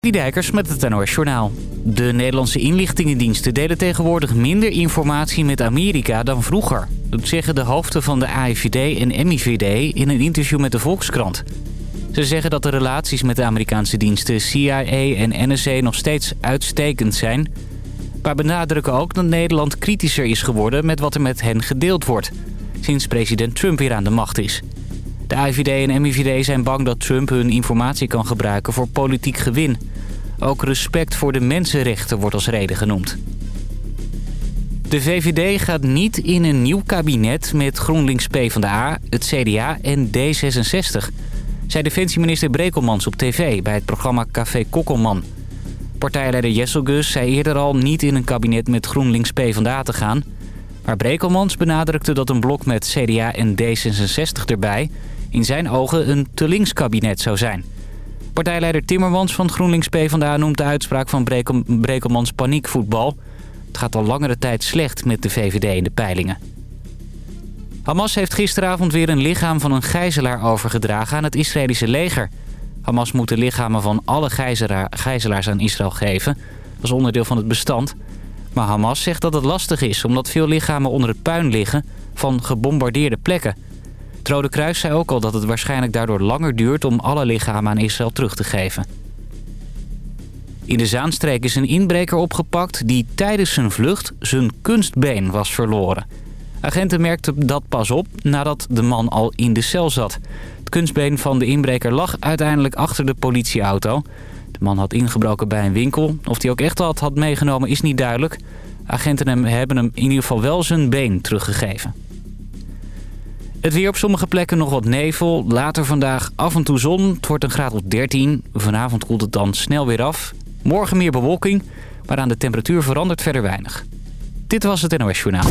Dijkers met het NOS Journaal. De Nederlandse inlichtingendiensten delen tegenwoordig minder informatie met Amerika dan vroeger. Dat zeggen de hoofden van de AIVD en MIVD in een interview met de Volkskrant. Ze zeggen dat de relaties met de Amerikaanse diensten CIA en NSA nog steeds uitstekend zijn... maar benadrukken ook dat Nederland kritischer is geworden met wat er met hen gedeeld wordt... sinds president Trump weer aan de macht is... De IVD en MIVD zijn bang dat Trump hun informatie kan gebruiken voor politiek gewin. Ook respect voor de mensenrechten wordt als reden genoemd. De VVD gaat niet in een nieuw kabinet met GroenLinks PvdA, het CDA en D66... zei defensieminister Brekelmans op tv bij het programma Café Kokkelman. Partijleider Jesselgus zei eerder al niet in een kabinet met GroenLinks PvdA te gaan... Maar Brekelmans benadrukte dat een blok met CDA en D66 erbij in zijn ogen een te links kabinet zou zijn. Partijleider Timmermans van GroenLinks PvdA noemt de uitspraak van Brekel, Brekelmans paniekvoetbal. Het gaat al langere tijd slecht met de VVD in de peilingen. Hamas heeft gisteravond weer een lichaam van een gijzelaar overgedragen aan het Israëlische leger. Hamas moet de lichamen van alle gijzelaars aan Israël geven. Is onderdeel van het bestand. Maar Hamas zegt dat het lastig is omdat veel lichamen onder het puin liggen van gebombardeerde plekken. Het Rode Kruis zei ook al dat het waarschijnlijk daardoor langer duurt om alle lichamen aan Israël terug te geven. In de Zaanstreek is een inbreker opgepakt die tijdens zijn vlucht zijn kunstbeen was verloren. Agenten merkten dat pas op nadat de man al in de cel zat. Het kunstbeen van de inbreker lag uiteindelijk achter de politieauto. De man had ingebroken bij een winkel. Of hij ook echt wat had meegenomen is niet duidelijk. Agenten hebben hem in ieder geval wel zijn been teruggegeven. Het weer op sommige plekken nog wat nevel. Later vandaag af en toe zon. Het wordt een graad of 13. Vanavond koelt het dan snel weer af. Morgen meer bewolking, maar aan de temperatuur verandert verder weinig. Dit was het NOS Journaal.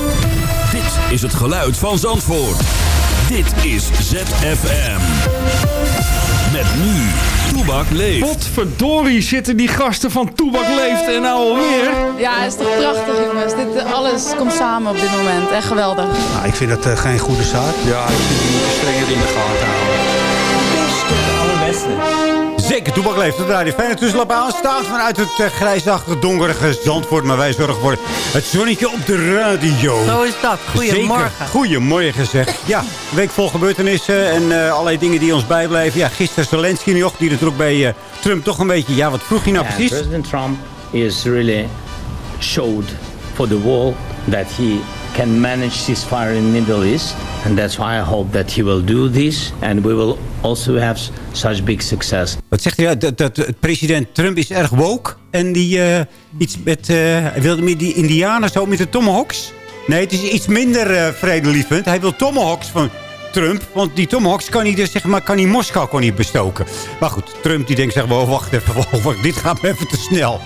Is het geluid van Zandvoort. Dit is ZFM. Met nu, Toebak leeft. Potverdorie zitten die gasten van Toebak leeft en nou alweer. Ja, het is toch prachtig jongens. Dit, eh, alles komt samen op dit moment. Echt geweldig. Nou, ik vind dat uh, geen goede zaak. Ja, ik vind die strenger in de gaten houden. Zeker, Toebak leeft op de radio. Fijne tussenlap aanstaan vanuit het uh, grijsachtige, donkerige Zandvoort. Maar wij zorgen voor het zonnetje op de radio. Zo is dat. Goedemorgen. Zeker. Goedemorgen zeg. Ja, een week vol gebeurtenissen en uh, allerlei dingen die ons bijblijven. Ja, gisteren Zelensky nog, die natuurlijk bij uh, Trump toch een beetje... Ja, wat vroeg hij nou Yeah, precies? President Trump is really showed for the world that he can manage ceasefire in Middle East. And that's why I hope that he will do this. And we will also have such big success. Wat zegt hij? Dat, dat, president Trump is erg woke. En die eh, iets met... eh, wilde meer die indianen zo met de tomahawks. Nee, het is iets minder eh vredelievend. Hij wil tomahawks van Trump. Want die tomahawks kan hij dus, zeg maar, kan hij Moskou kan hij bestoken. Maar goed, Trump die denkt, zeg maar, oh, wacht even, wacht, wacht, dit gaat me even te snel.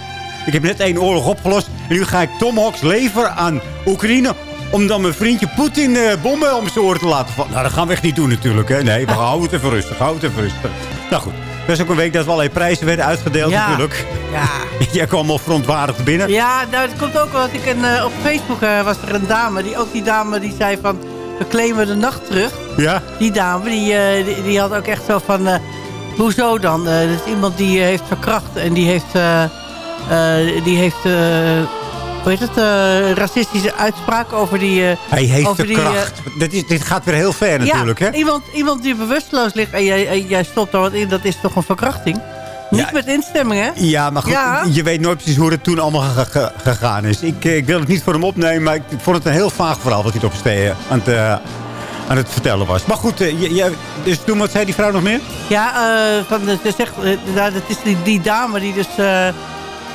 Ik heb net één oorlog opgelost. En nu ga ik tomahawks leveren aan Oekraïne om dan mijn vriendje Poetin eh, bommen om zijn oren te laten vallen. Nou, dat gaan we echt niet doen natuurlijk. Hè? Nee, we houden het even rustig. Houden het even rustig. Nou goed, dat is ook een week dat wel allerlei prijzen werden uitgedeeld Ja. natuurlijk. Ja. Jij kwam al verontwaardigd binnen. Ja, nou, het komt ook wel. Ik een, eh, op Facebook eh, was er een dame. Die, ook die dame die zei van... We claimen de nacht terug. Ja? Die dame, die, die, die had ook echt zo van... hoezo dan? Dat is iemand die heeft verkracht. En die heeft... die heeft... heet het? eh, racistische uitspraken over die... eh, Hij heeft over de die, eh, dit, is, dit gaat weer heel ver natuurlijk, ja, hè? Iemand, iemand die bewusteloos ligt en jij, en jij stopt er wat in. Dat is toch een verkrachting? Niet Ja. met instemming, hè? Ja, maar goed, Ja. je weet nooit precies hoe het toen allemaal ge- ge- gegaan is. Ik, ik wil het niet voor hem opnemen, maar ik vond het een heel vaag verhaal wat hij op ste- aan, het, aan het vertellen was. Maar goed, dus toen, wat zei die vrouw nog meer? Ja, eh, van de, ze zegt, nou, dat is die, die dame die dus...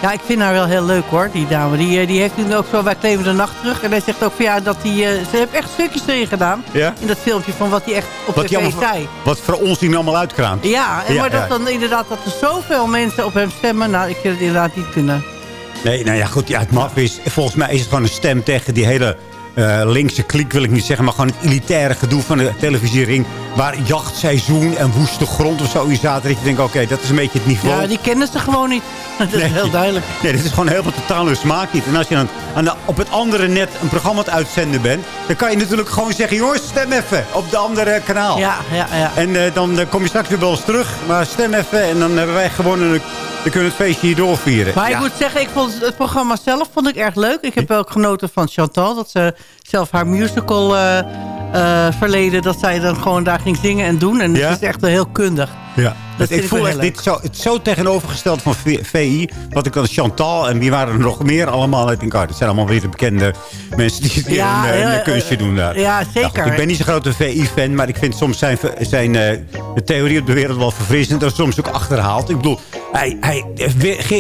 Ja, ik vind haar wel heel leuk hoor, die dame. Die, eh, die heeft toen ook zo bij Kleven de Nacht terug. En hij zegt ook van ja, dat hij... eh, ze heeft echt stukjes erin gedaan. Ja? In dat filmpje van wat hij echt op Wat, tv die allemaal, zei. wat voor ons die allemaal uitkraamt. Ja, en Ja, maar dat ja. dan inderdaad dat er zoveel mensen op hem stemmen. Nou, ik vind het inderdaad niet kunnen. Nee, nou ja, goed. Ja, het maf is... Volgens mij is het gewoon een stem tegen die hele eh, linkse kliek, wil ik niet zeggen. Maar gewoon het elitaire gedoe van de televisiering. Waar jachtseizoen en woeste grond of zo in zaten. Dat je denkt, oké, dat is een beetje het niveau. Ja, die kennen ze gewoon niet. Dat is heel duidelijk. Nee, dit is gewoon helemaal totaal hun smaak niet. En als je dan aan de, op het andere net een programma het uitzenden bent... dan kan je natuurlijk gewoon zeggen... jongens, stem even op de andere kanaal. Ja, ja, ja. En eh, dan eh, kom je straks weer bij ons terug. Maar stem even en dan hebben wij gewonnen. en Dan kunnen we het feestje hier doorvieren. Maar ik Ja. moet zeggen, ik vond het, het programma zelf vond ik erg leuk. Ik heb ook genoten van Chantal. Dat ze zelf haar musical eh, eh, verleden... dat zij dan gewoon daar ging zingen en doen. En Ja? het is echt wel heel kundig. Ja. Dat ik voel echt dit zo, het zo tegenovergesteld van VI. Wat ik dan Chantal en wie waren er nog meer allemaal. Ik denk, oh, dat zijn allemaal weer de bekende mensen die Ja, een, eh, een eh, kunstje doen daar. ja, Nou zeker. ik ben niet zo'n grote VI-fan, maar ik vind soms zijn, zijn de theorie op de wereld wel verfrissend. En soms ook achterhaald. Ik bedoel, hij, hij,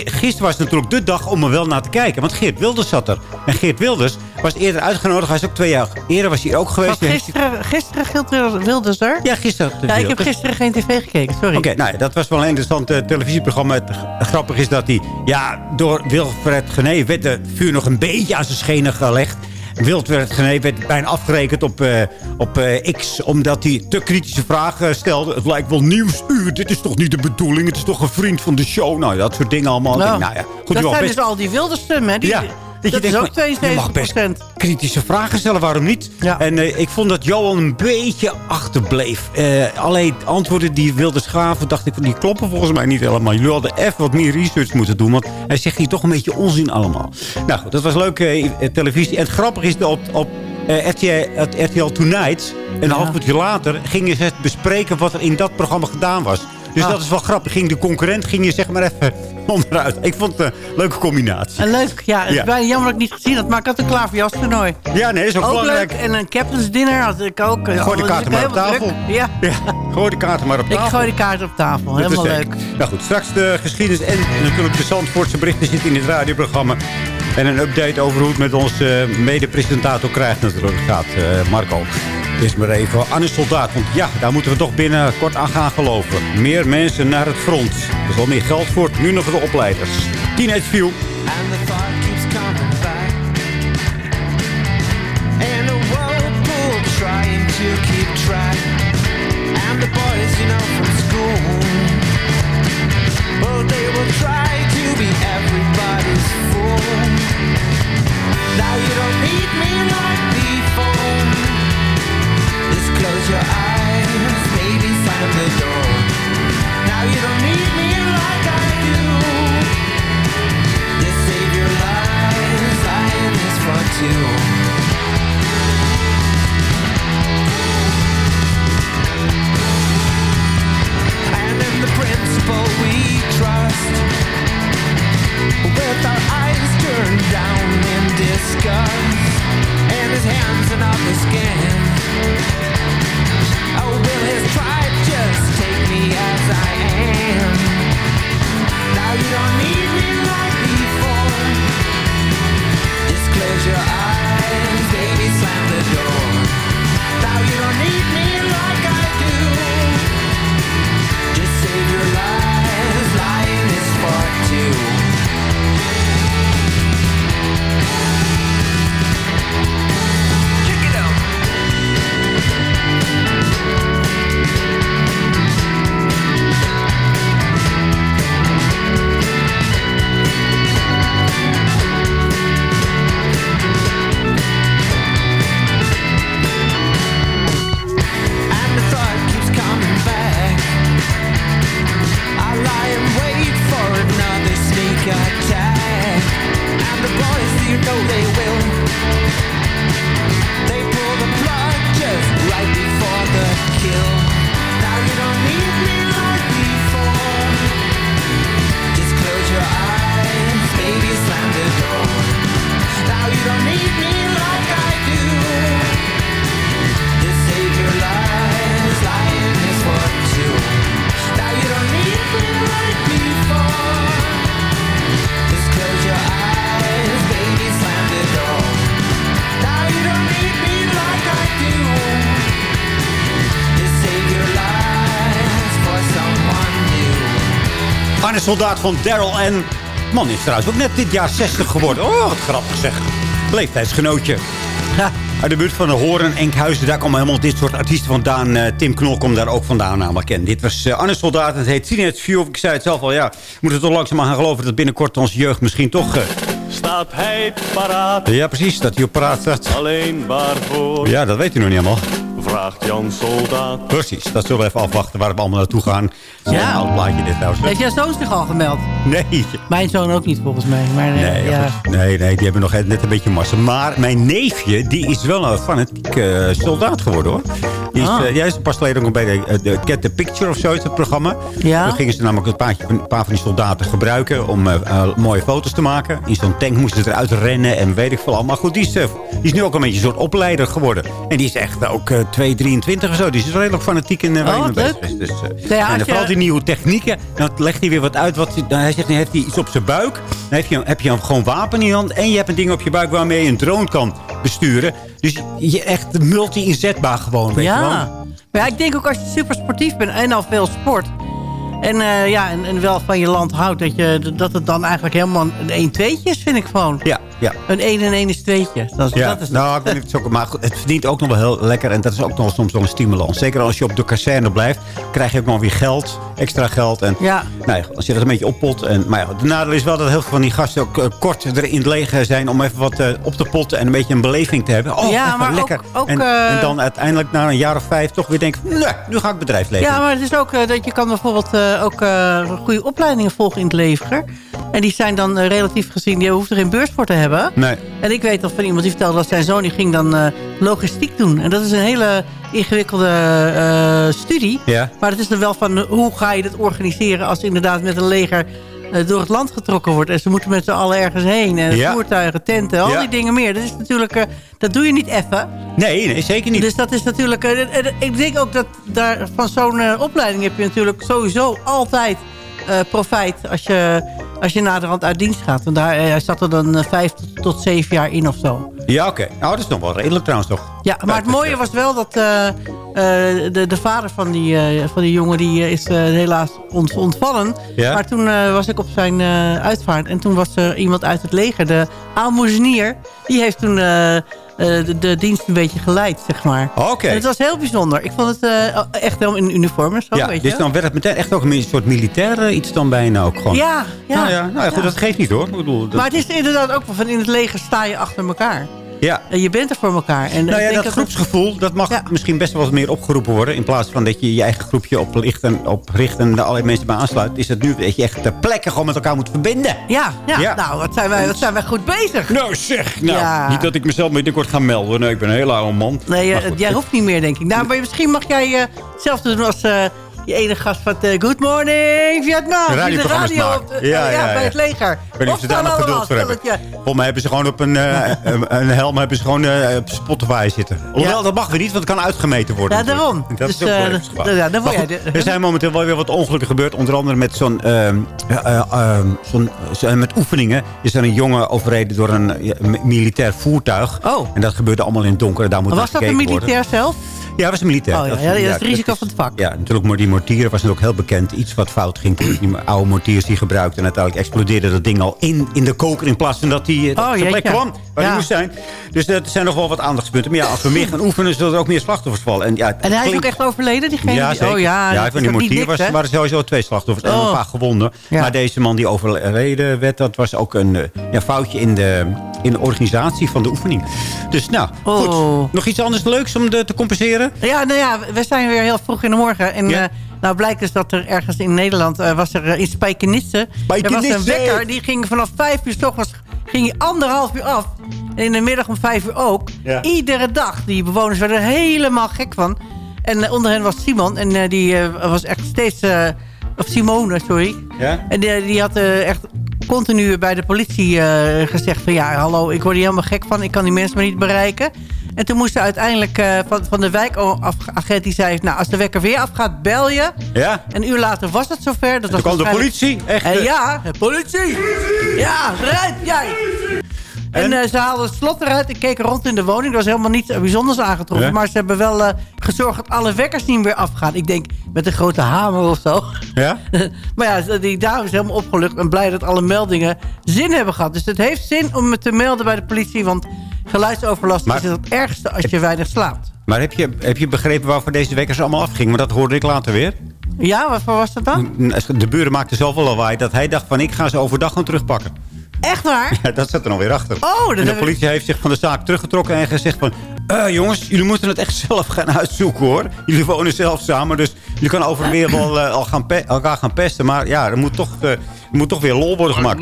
gisteren was natuurlijk de dag om er wel naar te kijken. Want Geert Wilders zat er. En Geert Wilders was eerder uitgenodigd. Hij is ook twee jaar eerder was hij ook geweest. Gisteren, gisteren Wilders er? Ja, gisteren. Ja, ik heb gisteren geen tv gekeken, sorry. Oké, nou ja, dat was wel een interessant eh, televisieprogramma. Het grappig is dat hij, ja, door Wilfred Gené werd de vuur nog een beetje aan zijn schenen gelegd. Wilfred Gené werd bijna afgerekend op, eh, op eh, X, omdat hij te kritische vragen stelde. Het lijkt wel nieuwsuur, dit is toch niet de bedoeling? Het is toch een vriend van de show? Nou, dat soort dingen allemaal. Nou, nou ja, goed, dat zijn best- dus al die Wilderstemmen, hè? Die, Ja, dat, je is denkt, ook maar Je 72 mag best kritische vragen stellen, waarom niet? Ja. En eh, ik vond dat Johan een beetje achterbleef. Eh, alleen antwoorden die wilde schaven, dacht ik, die kloppen volgens mij niet helemaal. Jullie hadden even wat meer research moeten doen, want hij zegt hier toch een beetje onzin allemaal. Nou goed, dat was leuke eh, televisie. En het grappige is dat op, op RTL, RTL Tonight, een half uurtje later, gingen ze bespreken wat er in dat programma gedaan was. Dus Ah. dat is wel grappig. Ging de concurrent ging je zeg maar even onderuit. Ik vond het een leuke combinatie. En leuk, ja. Ja. bijna jammer dat ik niet gezien had, maar ik had een klaverjas toernooi. Ja, nee, is ook, Ook belangrijk. leuk. En een captain's dinner had ik ook. Gooi de kaarten maar op tafel. Ja, Ja, gooi de kaarten maar op ik tafel. gooi de kaart op tafel. Dat Helemaal leuk. Nou goed, straks de geschiedenis en natuurlijk de Zandvoortse berichten zitten in het radioprogramma. En een update over hoe het met onze uh, mede-presentator krijgt natuurlijk gaat, uh, Marco. Eerst maar even Anne Soldaat, want ja, daar moeten we toch binnenkort aan gaan geloven. Meer mensen naar het front. Er is wel meer geld voor, nu nog voor de opleiders. Teenage View. To keep track And the boys, you know, from school Well, they will try Now you don't need me like before. Just close your eyes, maybe the door. Now you don't need me like I do. Just save your lies, for two. And in the principle we trust with our eyes turned down in disgust And his hands in the skin. Oh, will his tribe just take me as I am? Now you don't need me like before. Just close your eyes, baby, slam the door. Now you don't need me like I do. Just save your lies, lying is for two. Soldaat van Daryl en... Man is trouwens ook net dit jaar 60 geworden. Oh, wat grappig zeg. Leeftijdsgenootje. Ja. Uit de buurt van de Horen, Enkhuizen. Daar komen helemaal dit soort artiesten vandaan. Eh, Tim Knol komt daar ook vandaan namelijk. En dit was uh, Arne Soldaat. Het heet Teenage View. Ik zei het zelf al, ja. We moeten toch langzaam gaan geloven dat binnenkort onze jeugd misschien toch... eh, Staat hij paraat, ja, precies, dat hij op paraat staat. alleen waarvoor? Ja, dat weet u nog niet allemaal. Vraagt Jan Soldaat. Precies, dat zullen we even afwachten waar we allemaal naartoe gaan. Ja. Een oud plaatje dit trouwens. Heeft jouw zoon zich al gemeld? Nee. Mijn zoon ook niet, volgens mij. Maar, eh, Nee, ja. nee, nee, die hebben nog net een beetje massa. Maar mijn neefje, die is wel een fanatiek eh, soldaat geworden, hoor. Die is, Ah. eh, is pas geleden ook bij de, eh, de Get the Picture of zo, is het programma. Ja. Dan gingen ze namelijk een, paardje, een paar van die soldaten gebruiken om eh, mooie foto's te maken. In zo'n tank moesten ze eruit rennen en weet ik veel al. Maar goed, die is, die is nu ook een beetje een soort opleider geworden. En die is echt ook eh 2, 23 of zo. Die is redelijk fanatiek in uh, Oh, leuk. Dus, eh, Ja, en als vooral je- die nieuwe technieken. Dan legt hij weer wat uit. Wat, dan hij zegt, dan heeft hij iets op zijn buik. Dan heb je, heb je gewoon wapen in je hand. En je hebt een ding op je buik waarmee je een drone kan besturen. Dus je echt multi-inzetbaar gewoon. Weet je wel. Ja. Maar ja, ik denk ook als je super sportief bent en al veel sport... En, eh, ja, en, en wel van je land houdt, dat, je, dat het dan eigenlijk helemaal een 1-2'tje is, vind ik gewoon. Ja, ja. Een 1 en 1 is 2'tje. Dat is, Ja, dat is nou, ik weet niet het zo maar het verdient ook nog wel heel lekker. En dat is ook nog soms wel een stimulans. Zeker als je op de kazerne blijft, krijg je ook nog weer geld. Extra geld. En Ja. nou ja, als je dat een beetje oppot. En, maar ja, de nadeel is wel dat heel veel van die gasten ook eh, kort er in het leger zijn... om even wat eh, op te potten en een beetje een beleving te hebben. Oh, Ja, maar lekker. ook- ook, en, eh, en dan uiteindelijk na een jaar of vijf toch weer denken... nee, nu ga ik bedrijfsleven. Ja, maar het is ook dat je kan bijvoorbeeld ook goede opleidingen volgen in het leger. En die zijn dan relatief gezien, die hoeft er geen beurs voor te hebben. Nee. En ik weet al van iemand die vertelde dat zijn zoon die ging dan logistiek doen. En dat is een hele ingewikkelde eh, studie. Ja. Maar het is dan wel van eh, hoe ga je dat organiseren als inderdaad met een leger eh, door het land getrokken wordt. En ze moeten met z'n allen ergens heen. En Ja. voertuigen, tenten, al Ja. die dingen meer. Dat is natuurlijk, dat doe je niet even. Nee, nee, zeker niet. Dus dat is natuurlijk... ik denk ook dat daar, van zo'n opleiding heb je natuurlijk sowieso altijd profijt als je, als je naderhand uit dienst gaat. Want daar eh, zat er dan eh, vijf tot, zeven jaar in of zo. Ja, oké. Nou, dat is nog wel redelijk trouwens toch. Ja, maar het mooie was wel dat eh, eh, de, de vader van die, eh, van die jongen... die eh, is eh, helaas ont, ontvallen. Ja. Maar toen eh, was ik op zijn eh, uitvaart. En toen was er iemand uit het leger, de aalmoezenier... die heeft toen eh, eh, de, de dienst een beetje geleid, zeg maar. Oké. Het was heel bijzonder. Ik vond het eh, echt helemaal in uniform en zo, Ja, weet dus je. dan werd het meteen echt ook een soort militair eh, iets dan bijna ook gewoon. Ja, ja. Nou ja, nou ja, goed, dat geeft niet hoor. Ik bedoel, dat- Maar het is inderdaad ook wel van in het leger sta je achter elkaar. Ja. En je bent er voor elkaar. En Nou ik ja, denk dat groepsgevoel, dat mag Ja. misschien best wel wat meer opgeroepen worden. In plaats van dat je je eigen groepje oplicht en, opricht en er allerlei mensen bij aansluit. Is het nu dat je echt ter plekke gewoon met elkaar moet verbinden. Ja, ja, Ja. nou, wat zijn, wij, wat zijn wij goed bezig. Nou zeg, nou, Ja. niet dat ik mezelf binnenkort ga melden. Nee, ik ben een hele oude man. Nee, eh, jij hoeft niet meer, denk ik. Nou, maar misschien mag jij eh, hetzelfde doen als eh die ene gast van eh, Good Morning Vietnam. Die de radio op de- Ja, eh, ja, bij het leger. Ik weet niet of ze daar nog geduld voor hebben. Volgens mij hebben ze gewoon op een, eh, een, helm hebben ze gewoon eh, op Spotify zitten. Hoewel, Ja. dat mag weer niet, want het kan uitgemeten worden. Ja, daarom. Dat Dus, is ook eh, ja, dan word Maar jij goed, de- Er zijn momenteel wel weer wat ongelukken gebeurd. Onder andere met zo'n... ehm, eh, ehm, zo- met oefeningen is er een jongen overreden door een militair voertuig. Oh. En dat gebeurde allemaal in het donker. Daar moet was dat een worden. militair zelf? Ja, dat was een militair. Oh ja, ja, dat is het risico van het vak. Ja, natuurlijk, maar die mortieren was ook heel bekend. Iets wat fout ging. Die oude mortiers die gebruikten. En uiteindelijk explodeerde dat ding al in, in de koker... in plaats van dat hij Oh, op de plek kwam waar hij moest zijn. Dus er zijn nog wel wat aandachtspunten. Maar ja, als we meer gaan oefenen... zullen er ook meer slachtoffers vallen. En, ja, En hij is ook echt overleden, diegene? ja, die-. Oh ja, ja dat van die mortier niks, was, waren sowieso twee slachtoffers en Oh. een paar gewonden. Maar deze man die overleden werd, dat was ook een eh, ja, foutje in de, in de organisatie van de oefening. Dus nou, Oh. goed. Nog iets anders leuks om de, te compenseren? Ja, nou ja, we zijn weer heel vroeg in de morgen. En Ja. eh, nou blijkt dus dat er ergens in Nederland... eh, was er eh, in Spijkenisse... Er was een wekker, die ging vanaf vijf uur 's ochtends... ging hij anderhalf uur af. En in de middag om vijf uur ook. Ja. Iedere dag. Die bewoners werden er helemaal gek van. En onder hen was Simon. En die was echt steeds... of Simone, sorry. Ja? En die, die had echt continu bij de politie gezegd van... ja, hallo, ik word hier helemaal gek van. Ik kan die mensen maar niet bereiken. En toen moest ze uiteindelijk eh, van, van de wijkagent... die zei, nou, als de wekker weer afgaat, bel je. Ja? Een uur later was het zover. Dat Toen was kwam de politie. Echt, En eh, ja, de politie. Ja, eruit, jij. En, En? eh, ze haalden het slot eruit. Ik keek rond in de woning. Er was helemaal niets bijzonders aangetroffen. Ja. Maar ze hebben wel eh, gezorgd dat alle wekkers niet meer afgaan. Ik denk met een grote hamer of zo. Ja? maar ja, die dame is helemaal opgelucht en blij dat alle meldingen zin hebben gehad. Dus het heeft zin om het te melden bij de politie, want geluidsoverlast Maar- is het ergste als je weinig slaapt. Maar heb je, heb je begrepen waarvoor deze wekkers allemaal afgingen? Maar dat hoorde ik later weer. Ja, waarvoor was dat dan? De buren maakten zoveel lawaai dat hij dacht van ik ga ze overdag gewoon terugpakken. Echt waar? Ja, dat zat er nog weer achter. Oh, dat en de ik- politie heeft zich van de zaak teruggetrokken en gezegd van... "Eh, jongens, jullie moeten het echt zelf gaan uitzoeken hoor. Jullie wonen zelf samen, dus jullie kunnen over weer wel eh, al gaan elkaar gaan pesten. Maar ja, er moet toch, eh, er moet toch weer lol worden gemaakt.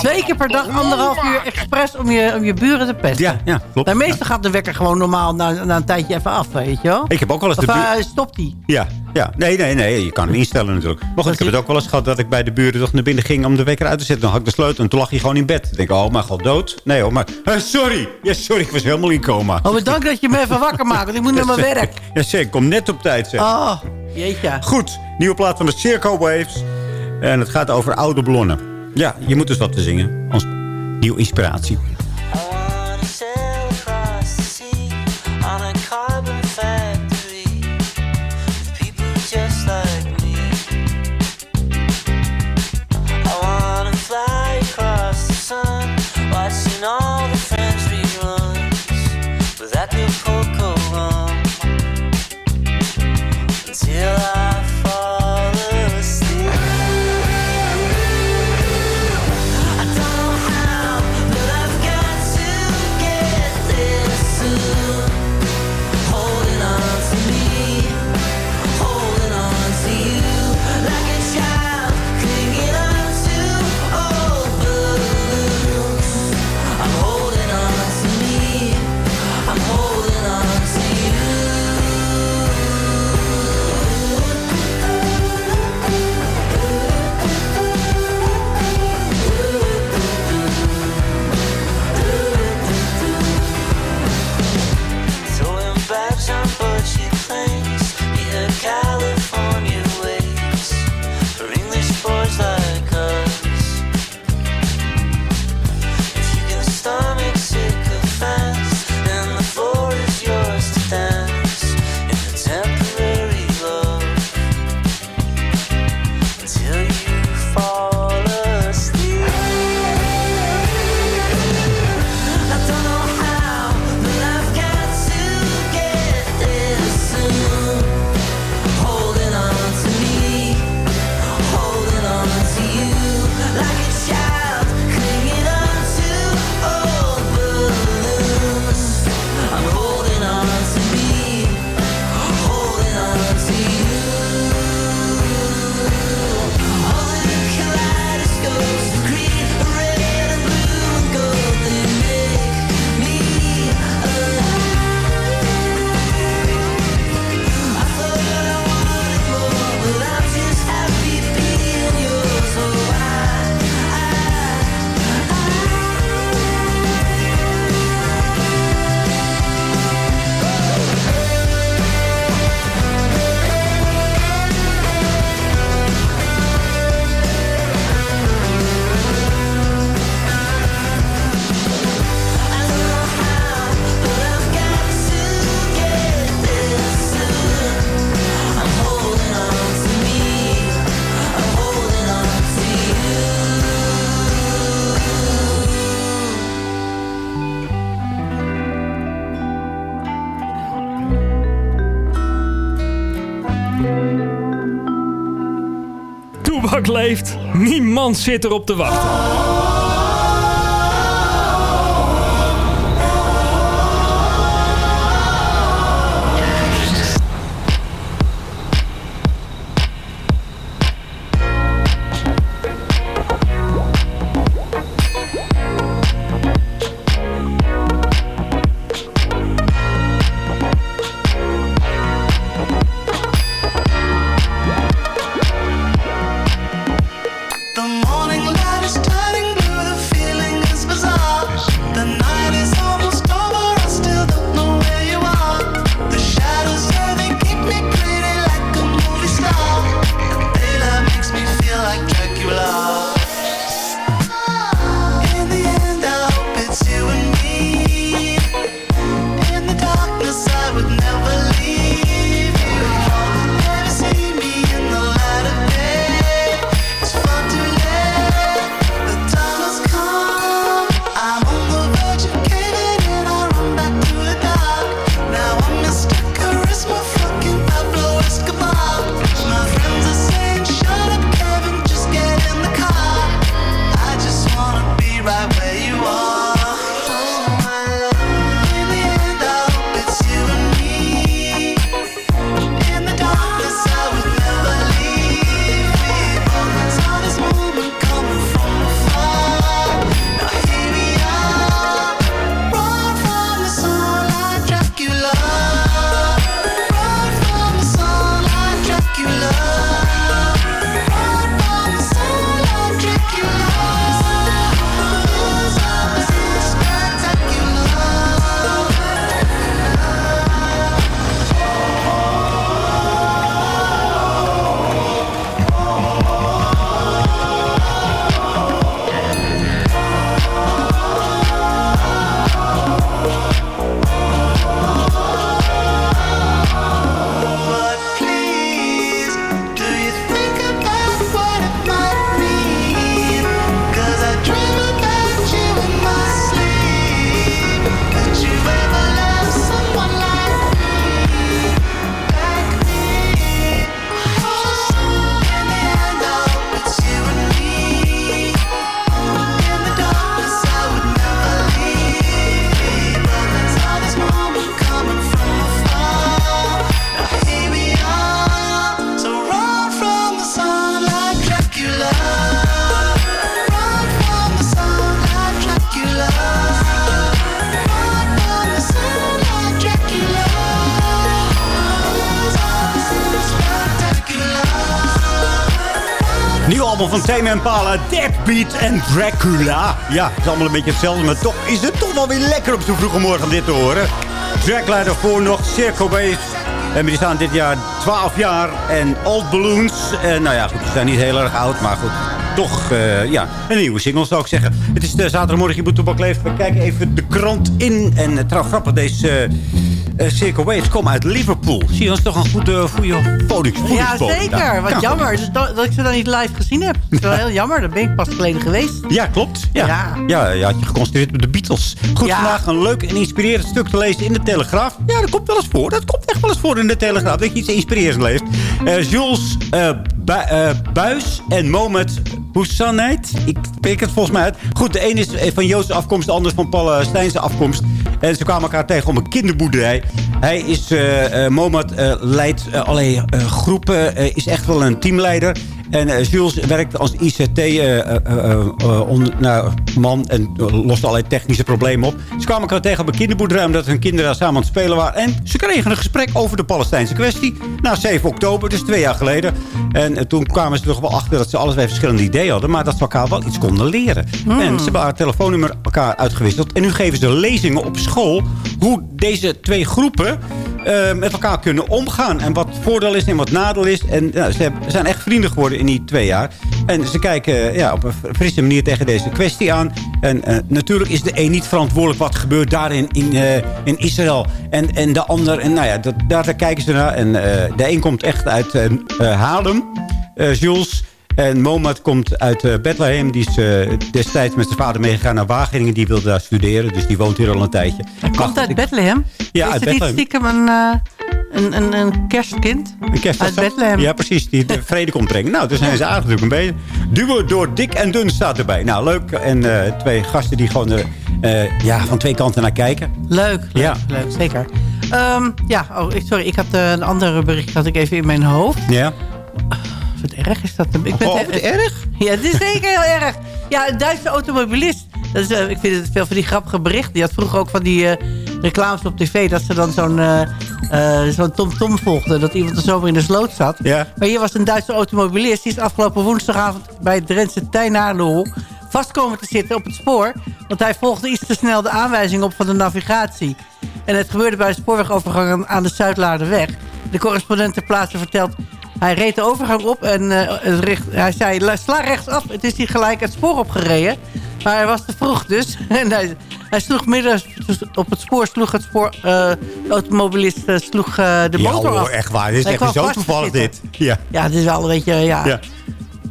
Twee keer per dag, anderhalf uur expres om je, om je buren te pesten. Ja, ja, klopt. Maar meestal gaat de wekker gewoon normaal na, na een tijdje even af, weet je wel? Ik heb ook wel eens Of de buur... eh, stopt die? Ja, ja, nee, nee, nee, je kan hem instellen natuurlijk. Maar goed, ik heb het ook wel eens gehad dat ik bij de buren toch naar binnen ging om de wekker uit te zetten. Dan had ik de sleutel en toen lag hij gewoon in bed. Ik denk, oh mijn god, dood? Nee hoor, maar eh, sorry. Ja, sorry, ik was helemaal in coma. Oh, bedankt dat je me even wakker maakt, want ik moet naar mijn werk. Ja, zeg, ik kom net op tijd, zeg. Oh, jeetje. Goed, nieuwe plaat van de Circo Waves. En het gaat over oude ballonnen. Ja, je moet dus wat te zingen. Als nieuwe inspiratie. Niemand zit erop te wachten. Tame Impala, Deadbeat en Dracula. Ja, het is allemaal een beetje hetzelfde, maar toch is het toch wel weer lekker op zo'n vroege morgen dit te horen. Dracula daarvoor nog, Circle Base. En die staan dit jaar 12 jaar. En Old Balloons. En nou ja, goed, ze zijn niet heel erg oud, maar goed. Toch, eh, ja, een nieuwe single zou ik zeggen. Het is de zaterdagmorgen in Boetebak Leef. We kijken even de krant in. En uh, trouw grappig, deze... eh, eh, Circle Waves komen uit Liverpool. Zie je, dat is toch een goede, goede podium. Ja, zeker. Wat jammer dus dat, dat ik ze dan niet live gezien heb. Dat is wel heel jammer. Daar ben ik pas geleden geweest. Ja, klopt. Ja, ja. Ja. ja, had je geconstateerd met de Beatles. Goed, Ja. vandaag een leuk en inspirerend stuk te lezen in de Telegraaf. Ja, dat komt wel eens voor. Dat komt echt wel eens voor in de Telegraaf. Dat je iets inspirerends leest. Eh, Jules eh, eh, Buis en Mohamed Houssanet. Ik pik het volgens mij uit. Goed, de een is eh, van Joodse afkomst, de ander van Palestijnse afkomst. En ze kwamen elkaar tegen om een kinderboerderij. Hij is, eh eh Mohamed eh, leidt allerlei groepen, is echt wel een teamleider. En eh, Jules werkt als ICT-man en eh, lost allerlei technische problemen op. Ze kwamen elkaar tegen op een kinderboerderij omdat hun kinderen daar samen aan het spelen waren. En ze kregen een gesprek over de Palestijnse kwestie. Na 7 oktober, dus twee jaar geleden. En eh, toen kwamen ze er toch wel achter dat ze alles verschillende ideeën hadden. Maar dat ze elkaar wel iets konden leren. En ze hebben haar telefoonnummer elkaar uitgewisseld. En nu geven ze lezingen op school hoe deze twee groepen eh, met elkaar kunnen omgaan. En wat voordeel is en wat nadeel is. En ze zijn echt vrienden geworden in die twee jaar. En ze kijken eh, ja, op een frisse manier tegen deze kwestie aan. En eh, natuurlijk is de een niet verantwoordelijk wat gebeurt daarin in, in Israël. En, en de ander, en nou ja, dat, daar, kijken ze naar. En de een komt echt uit Haarlem, Jules... En Mohamed komt uit eh, Bethlehem. Die is eh, destijds met zijn vader meegegaan naar Wageningen. Die wilde daar studeren. Dus die woont hier al een tijdje. Hij komt uit Bethlehem. Ja, is uit Bethlehem. stiekem een, eh, een, een, een kerstkind? Een kerst Uit Bethlehem. Ja, precies. Die de vrede komt brengen. Nou, dus zijn ze aardig een beetje. Duwen door dik en dun staat erbij. Nou, leuk. En twee gasten die gewoon ja, van twee kanten naar kijken. Leuk, leuk, Ja. leuk zeker. Ehm, ja, oh, sorry, ik had een andere bericht had ik even in mijn hoofd. Ja. Wat erg is dat? Ik ben Oh, wat erg? Ja, het is zeker heel erg. Ja, een Duitse automobilist. Dat is, eh, ik vind het veel van die grappige berichten. Die had vroeger ook van die eh, reclames op tv... dat ze dan zo'n eh, zo'n tom-tom volgden. Dat iemand er zomaar in de sloot zat. Ja. Maar hier was een Duitse automobilist. Die is afgelopen woensdagavond bij het Drentse Tijnaarloel... vast komen te zitten op het spoor. Want hij volgde iets te snel de aanwijzing op van de navigatie. En het gebeurde bij de spoorwegovergang aan- aan de Zuidlaarderweg. De correspondent ter plaatse vertelt... Hij reed de overgang op en eh, het richt, hij zei, "La- sla rechtsaf. Het is hier gelijk het spoor opgereden. Maar hij was te vroeg dus. En hij, hij sloeg midden op het spoor, sloeg het spoor, eh, de automobilist eh, sloeg eh, de Ja motor hoor, af. echt waar. Dit is Hij echt zo toevallig dit. Ja. Ja, het is wel een beetje, ja, Ja.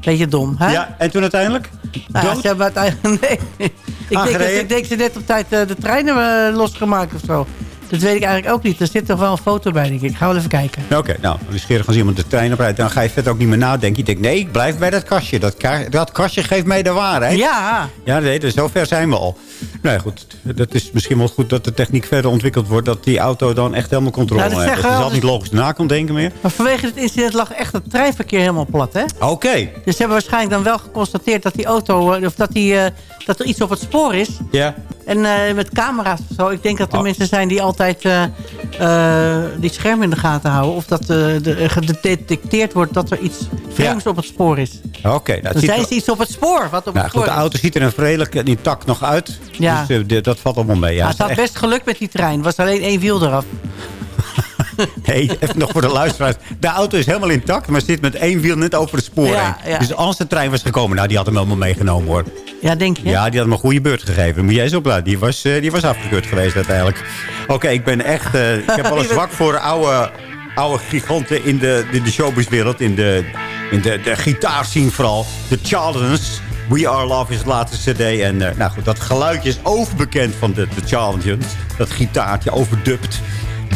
beetje dom. Hè? ja, en toen uiteindelijk? Nou, ja, ze hebben uiteindelijk... Nee. Ik, denk ik denk ze net op tijd eh, de treinen losgemaakt of zo. Dat weet ik eigenlijk ook niet. Er zit toch wel een foto bij, denk ik. Gaan we even kijken. Oké, nou, nieuwsgierig als iemand de trein oprijdt... dan ga je verder ook niet meer nadenken. Je denkt, nee, ik blijf bij dat kastje. Dat, ka- dat kastje geeft mij de waarheid. Ja, Ja, nee, dus zover zijn we al. Nou ja, goed, dat is misschien wel goed dat de techniek verder ontwikkeld wordt... dat die auto dan echt helemaal controle Nou, dat heeft. Dat je wel, zelf niet logisch na kan denken meer. maar vanwege dit incident lag echt het treinverkeer helemaal plat, hè? Oké, Dus ze hebben waarschijnlijk dan wel geconstateerd dat die auto... eh, of dat, die, eh, dat er iets op het spoor is. ja. En eh, met camera's of zo. Ik denk dat er Oh. mensen zijn die altijd eh, die schermen in de gaten houden. Of dat de, er gedetecteerd wordt dat er iets vreemds op het spoor is. Oké, nou, ziet zijn er- ze iets op het spoor. Wat op nou, het goed, spoor de is. auto ziet er een redelijk intact nog uit. Ja. Dus de- dat valt allemaal mee. Ja, het had is best geluk met die trein. Er was alleen één wiel eraf. Hey, even nog voor de luisteraars. De auto is helemaal intact, maar zit met één wiel net over het spoor Ja, heen. ja. Dus als de trein was gekomen, nou, die had hem helemaal meegenomen hoor. Ja, denk je? Ja, die had hem een goede beurt gegeven. Moet jij eens opleiden. Die was, eh, die was afgekeurd geweest uiteindelijk. Oké, ik ben echt... eh, ik heb wel een zwak voor oude, oude giganten in de, in de showbizwereld. In de, in de, de gitaarscene vooral. De Charltons. We Are Love is het laatste cd. En eh, nou goed, dat geluidje is overbekend van de, de Charltons. Dat gitaartje overdubt.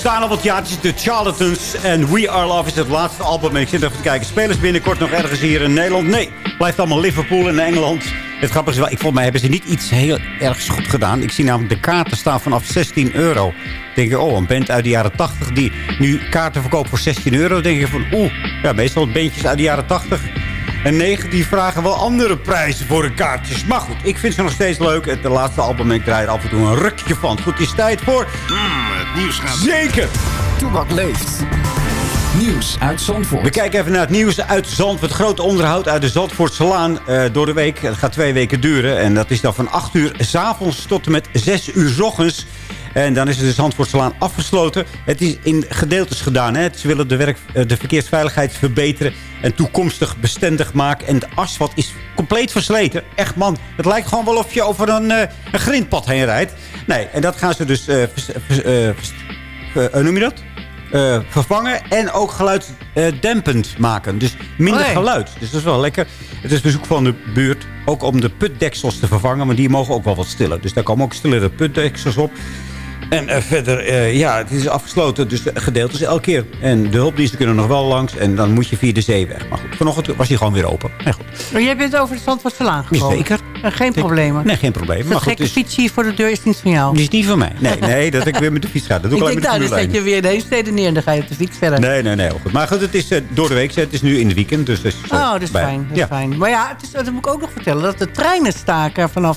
We staan al wat jaartjes, de Charlatans en We Are Love is het laatste album. En ik zit even te kijken, spelers binnenkort nog ergens hier in Nederland? Nee, blijft allemaal Liverpool en Engeland. Het grappige is wel, ik, volgens mij hebben ze niet iets heel erg goed gedaan. Ik zie namelijk de kaarten staan vanaf 16 euro. Denk je, oh, een band uit de jaren 80 die nu kaarten verkoopt voor 16 euro. Dan denk je van, oeh, ja, meestal bandjes uit de jaren 80 en 9 die vragen wel andere prijzen voor de kaartjes. Maar goed, ik vind ze nog steeds leuk. Het laatste album, ik draai er af en toe een rukje van. Goed, het is tijd voor... het nieuws gaat... Zeker! Toebak leeft. Nieuws uit Zandvoort. We kijken even naar het nieuws uit Zandvoort. Het grote onderhoud uit de Zandvoortse Laan uh, door de week. Het gaat twee weken duren. En dat is dan van 8 uur s avonds tot en met 6 uur s ochtends. En dan is het de Zandvoortselaan afgesloten. Het is in gedeeltes gedaan. Hè. Ze willen de, werk, eh, de verkeersveiligheid verbeteren en toekomstig bestendig maken. En de asfalt is compleet versleten. Echt man, het lijkt gewoon wel of je over een, uh, een grindpad heen rijdt. Nee, en dat gaan ze dus, uh, noem je dat? vervangen en ook geluiddempend maken. Dus minder Oh, geluid. Dus dat is wel lekker. Het is bezoek van de buurt. Ook om de putdeksels te vervangen. Want die mogen ook wel wat stiller. Dus daar komen ook stillere putdeksels op. En eh, verder, eh, ja, het is afgesloten. Dus de gedeeltes elke keer. En de hulpdiensten kunnen nog wel langs. En dan moet je via de zeeweg. Maar goed, vanochtend was hij gewoon weer open. Nee, goed. Maar jij bent over de Zandvoortselaan gekomen? Zeker. Eh, geen problemen. Nee, geen probleem. Dat Maar goed, gekke dus, fiets hier voor de deur is niet van jou. die is niet van mij. Nee, nee, dat ik weer met de fiets ga. Dat doe ik, ik alleen denk, met de nou, dan zet je weer de Heemstede neer en dan ga je op de fiets verder. Nee, nee, nee. heel Goed. Maar goed, het is door de week. Het is nu in de weekend. Dus het Oh, dat is bij- fijn. Dat is ja. fijn. Maar ja, het is, dat moet ik ook nog vertellen. Dat de treinen staken vanaf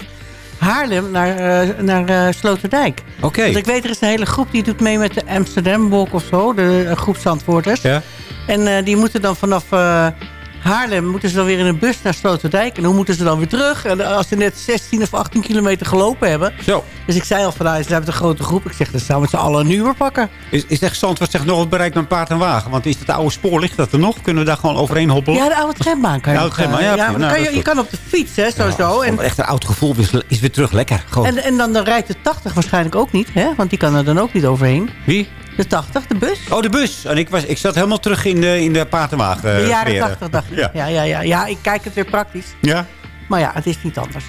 Haarlem naar, eh, naar eh, Sloterdijk. Oké. Want ik weet, er is een hele groep die doet mee met de Amsterdam Walk of zo. De eh, groep Zandvoorters. Ja. En die moeten dan vanaf Haarlem moeten ze dan weer in een bus naar Sloterdijk. En hoe moeten ze dan weer terug? En als ze net 16 of 18 kilometer gelopen hebben. Zo. Dus ik zei al van, nou, ze hebben een grote groep. Ik zeg, dan zou met z'n allen een uur pakken. Is, is echt Zandvoort zegt nog wat bereikt met paard en wagen? Want is het oude spoor, ligt dat er nog? Kunnen we daar gewoon overheen hoppelen? Ja, de oude trambaan kan je eh, ja, nou, kan dat je, je kan op de fiets, hè, sowieso. En, en, echt een oud gevoel is, is weer terug. Lekker. Gewoon. en, en dan, dan rijdt de 80 waarschijnlijk ook niet, hè? Want die kan er dan ook niet overheen. Wie? De 80, de bus. Oh, de bus. En ik, was, ik zat helemaal terug in de, in de paard en wagen. De eh, jaren sfeer. 80 dacht ik. Ja. Ja. Ja, ja, ja, ik kijk het weer praktisch. Ja? Maar ja, het is niet anders.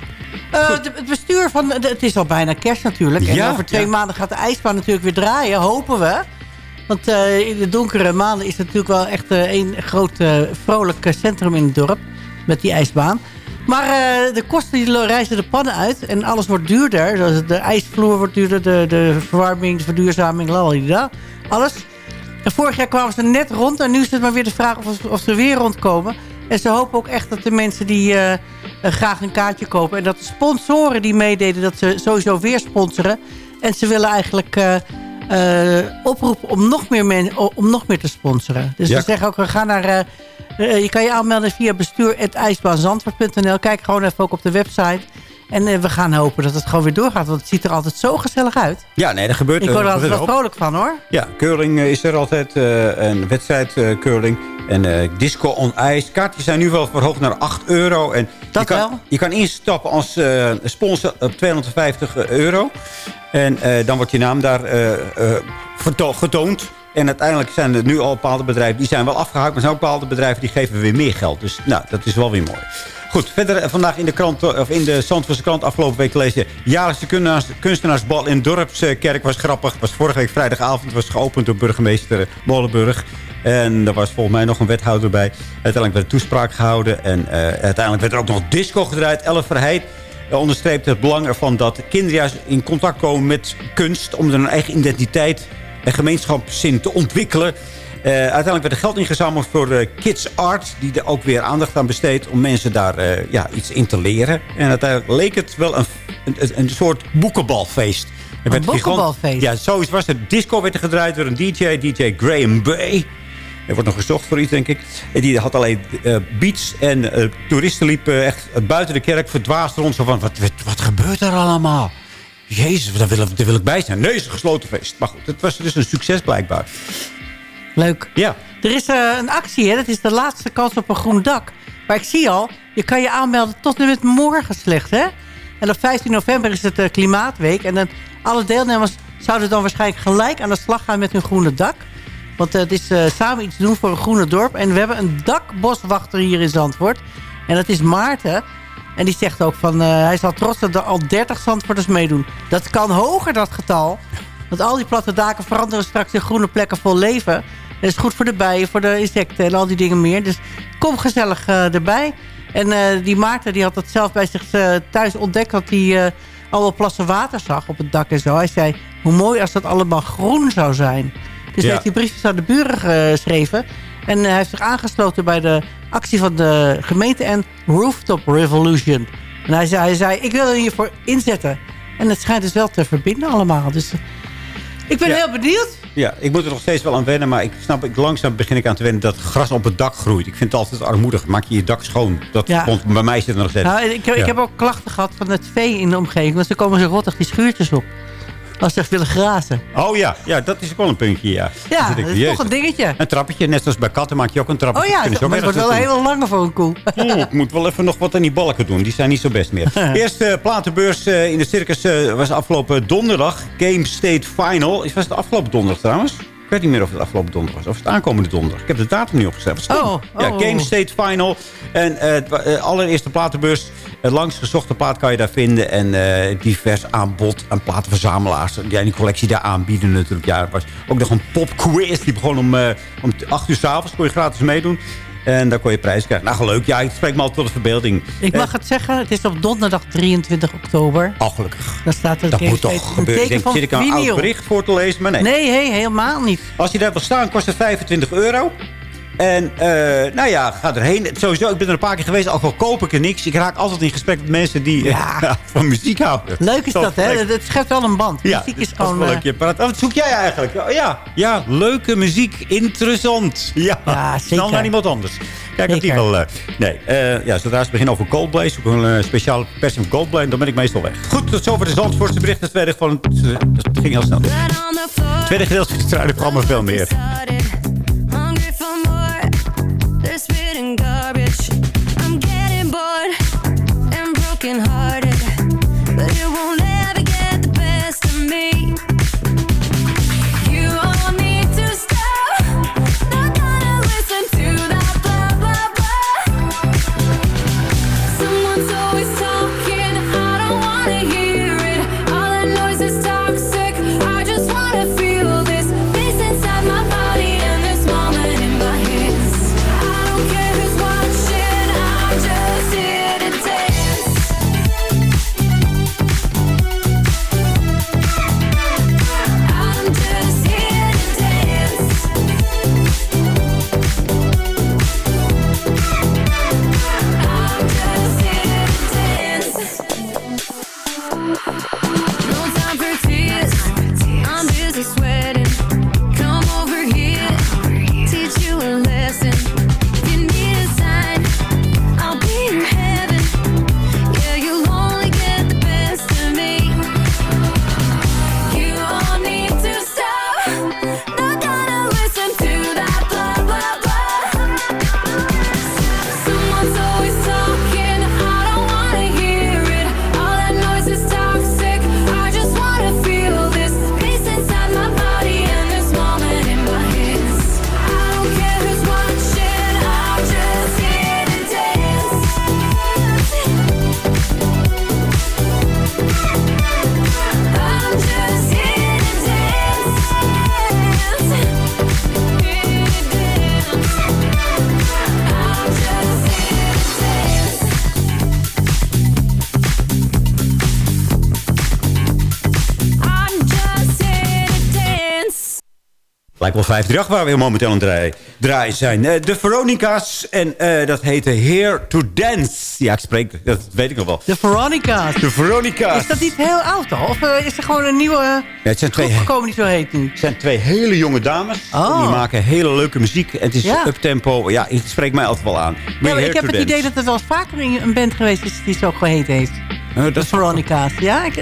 Eh, de- het bestuur van... de- het is al bijna kerst natuurlijk. En Ja, over twee ja. maanden gaat de ijsbaan natuurlijk weer draaien. Hopen we. Want eh, in de donkere maanden is het natuurlijk wel echt eh, een groot eh, vrolijk eh, centrum in het dorp. Met die ijsbaan. Maar eh, de kosten die reizen de pannen uit. En alles wordt duurder. De ijsvloer wordt duurder. De, de verwarming, de verduurzaming. Alles. Vorig jaar kwamen ze net rond. En nu is het maar weer de vraag of, ze weer rondkomen. En ze hopen ook echt dat de mensen die eh, eh, graag een kaartje kopen... en dat de sponsoren die meededen, dat ze sowieso weer sponsoren. En ze willen eigenlijk eh, oproepen om nog, meer men, om nog meer te sponsoren. Dus Ja. ze zeggen ook, we gaan naar... eh, eh, je kan je aanmelden via bestuur.ijsbaanzandvoort.nl. Kijk gewoon even ook op de website. En we gaan hopen dat het gewoon weer doorgaat. Want het ziet er altijd zo gezellig uit. Ja, nee, dat gebeurt Ik word er altijd wel vrolijk van hoor. Ja, curling is er altijd. eh, een wedstrijd eh, curling. En disco on ice. Kaartjes zijn nu wel verhoogd naar 8 euro. En Dat je kan, wel. Je kan instappen als sponsor op 250 euro. En eh, dan wordt je naam daar eh, eh, getoond. En uiteindelijk zijn er nu al bepaalde bedrijven... die zijn wel afgehaakt, maar er zijn ook bepaalde bedrijven... die geven weer meer geld. Dus nou, dat is wel weer mooi. Goed, verder vandaag in de, krant, of in de krant afgelopen week lezen... jaarlijkse kunstenaars, kunstenaarsbal in Dorpskerk was grappig. Was vorige week vrijdagavond was geopend door burgemeester Molenburg. En er was volgens mij nog een wethouder bij. Uiteindelijk werd een toespraak gehouden. En uiteindelijk werd er ook nog disco gedraaid. Elle Verheid onderstreept het belang ervan dat kinderen juist in contact komen met kunst... om hun eigen identiteit en gemeenschapszin te ontwikkelen. Eh, uiteindelijk werd er geld ingezameld voor eh, Kids Art... die er ook weer aandacht aan besteedt om mensen daar eh, ja, iets in te leren. En uiteindelijk leek het wel een, een, een soort boekenbalfeest. Er gigant- boekenbalfeest? Ja, zoiets was het. Disco werd er gedraaid door een DJ, DJ Graham Bay. Er wordt nog gezocht voor iets, denk ik. En die had alleen eh, beats en eh, toeristen liepen echt buiten de kerk verdwaasd rond. Zo van, wat, wat, wat gebeurt er allemaal? Jezus, daar wil, daar wil ik bij zijn. Nee, het is een gesloten feest. Maar goed, het was dus een succes blijkbaar. Leuk. Ja. Er is eh, een actie, hè? dat is de laatste kans op een groen dak. Maar ik zie al, je kan je aanmelden tot en met morgen slechts. Hè? En op 15 november is het Klimaatweek. En dan, alle deelnemers zouden dan waarschijnlijk gelijk aan de slag gaan met hun groene dak. Want eh, het is eh, samen iets doen voor een groene dorp. En we hebben een dakboswachter hier in Zandvoort. En dat is Maarten. En die zegt ook van, eh, hij is al trots dat er al 30 Zandvoorters meedoen. Dat kan hoger, dat getal. Want al die platte daken veranderen straks in groene plekken vol leven. Dat is goed voor de bijen, voor de insecten en al die dingen meer. Dus kom gezellig erbij. En die Maarten die had dat zelf bij zich thuis ontdekt... dat hij allemaal plassen water zag op het dak en zo. Hij zei, hoe mooi als dat allemaal groen zou zijn. Dus Ja. heeft hij briefjes aan de buren geschreven. En hij heeft zich aangesloten bij de actie van de gemeente en Rooftop Revolution. En hij zei, hij zei ik wil er hiervoor inzetten. En het schijnt dus wel te verbinden allemaal. Dus eh, ik ben Ja. heel benieuwd. Ja, ik moet er nog steeds wel aan wennen. Maar ik snap, ik, langzaam begin ik aan te wennen dat gras op het dak groeit. Ik vind het altijd armoedig. Maak je je dak schoon. Dat Ja. komt, bij mij zit er nog steeds. Nou, ik, heb- ik Ja. heb ook klachten gehad van het vee in de omgeving. Want ze komen zo rottig die schuurtjes op. Als ze echt willen grazen. Oh ja, ja, dat is ook wel een puntje, ja. Ja, dat is jezus. toch een dingetje. Een trappetje, net zoals bij katten maak je ook een Oh trappetje. ja, ook maar het wordt wel naartoe. hele lange voor een koe. Oeh, ik moet wel even nog wat aan die balken doen. Die zijn niet zo best meer. Eerste platenbeurs eh, in de circus eh, was afgelopen donderdag. Game State Final. Is Was het afgelopen donderdag trouwens? Ik weet niet meer of het afgelopen donderdag was. Of het aankomende donderdag. Ik heb de datum niet opgesteld. Oh, Ja, oh. Game State Final. En eh, eh, allereerste platenbeurs. Het langst gezochte plaat kan je daar vinden. En eh, divers aanbod aan platenverzamelaars. Die die collectie daar aanbieden natuurlijk. Ja, was ook nog een popquiz. Die begon om, eh om 8 uur s'avonds. Kon je gratis meedoen. En daar kon je prijs krijgen. Nou, leuk. Ja, ik spreek me altijd tot de verbeelding. Ik mag het zeggen, het is op donderdag 23 oktober. Oh, gelukkig. Dan staat er Dat moet toch een gebeuren. Ik denk, zit ik een oud bericht voor te lezen? Maar nee. Nee, hey, helemaal niet. Als je daar wil staan, kost het 25 euro. En eh, nou ja, ga erheen. Sowieso, ik ben er een paar keer geweest. Al koop ik er niks. Ik raak altijd in gesprek met mensen die eh, van muziek houden. Leuk is dat, hè? Het, het schept wel een band. Ja, Muziek is dat gewoon... wel eh, leuk. Je praat- wat zoek jij eigenlijk? Oh, ja, ja, leuke muziek. Interessant. Ja, Ja, snel zeker. naar iemand anders. Kijk, of die wel... eh, nee, eh, ja, zodra ze beginnen over Coldplay... zoek een eh, speciale versie van Coldplay... dan ben ik meestal weg. Goed, tot zover de Zandvoortse bericht. Het tweede van het, het ging heel snel. Het tweede gedeelte van het truidenprogramma veel meer. They're spitting garbage. I'm getting bored and broken hearted. 538 waar we momenteel aan het draaien, zijn. Eh, de Veronica's. En eh, dat heette Here to Dance. Ja, ik spreek, dat weet ik nog wel. De Veronica's. De Veronica's. Is dat niet heel oud al? Of eh, is er gewoon een nieuwe Ja, het zijn twee, gekomen die zo heet nu? het zijn twee hele jonge dames. Oh. Die maken hele leuke muziek. En het is Ja. uptempo. Ja, het spreekt mij altijd wel aan. Ja, ik heb het Dance. idee dat er wel vaker een band geweest is die zo geheten heeft. Dat De is- Veronica's. Ja, ik,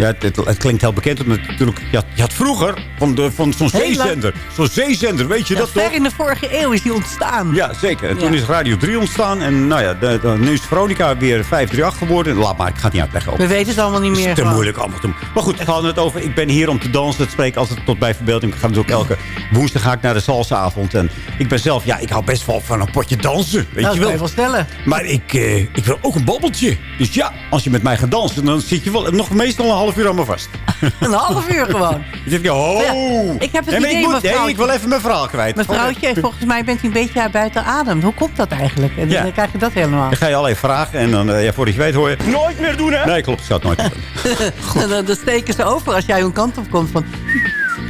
Ja, het, het, het klinkt heel bekend. Omdat natuurlijk, je, had, je had vroeger van, de, van zo'n zeezender. Zo'n zeezender, weet je ja, dat ver toch? in de vorige eeuw is die ontstaan. Ja, zeker. En toen is Radio 3 ontstaan. En nou ja, de, de- nu is Veronica weer 538 geworden. Laat maar, ik ga het niet uitleggen. ook. We weten het allemaal niet Het is meer. te gewoon. moeilijk allemaal te. Maar goed, we hadden het over. Ik ben hier om te dansen. Dat spreekt altijd tot bij verbeelding. Ik ga natuurlijk elke woensdag ga ik naar de salsaavond. En ik ben zelf, ja, ik hou best wel van een potje dansen. Weet Nou, je dat kan wel. je wel stellen. Maar ik, eh, ik wil ook een babbeltje. Dus ja, als je met mij gaat dansen, dan zit je wel nog meestal een half half uur allemaal vast. Een half uur gewoon. Je denkt, oh. Ja, ik heb het Nee, idee, ik, moet, nee, ik wil even mijn verhaal kwijt. Mevrouwtje, volgens mij bent u een beetje buiten adem. Hoe komt dat eigenlijk? En Ja. dan krijg je dat helemaal. Dan ga je allerlei vragen en dan, eh, ja, voordat je weet hoor je... Nooit meer doen, hè? Nee, klopt, ik zou het nooit meer doen. En dan, dan steken ze over als jij hun kant op komt. Van,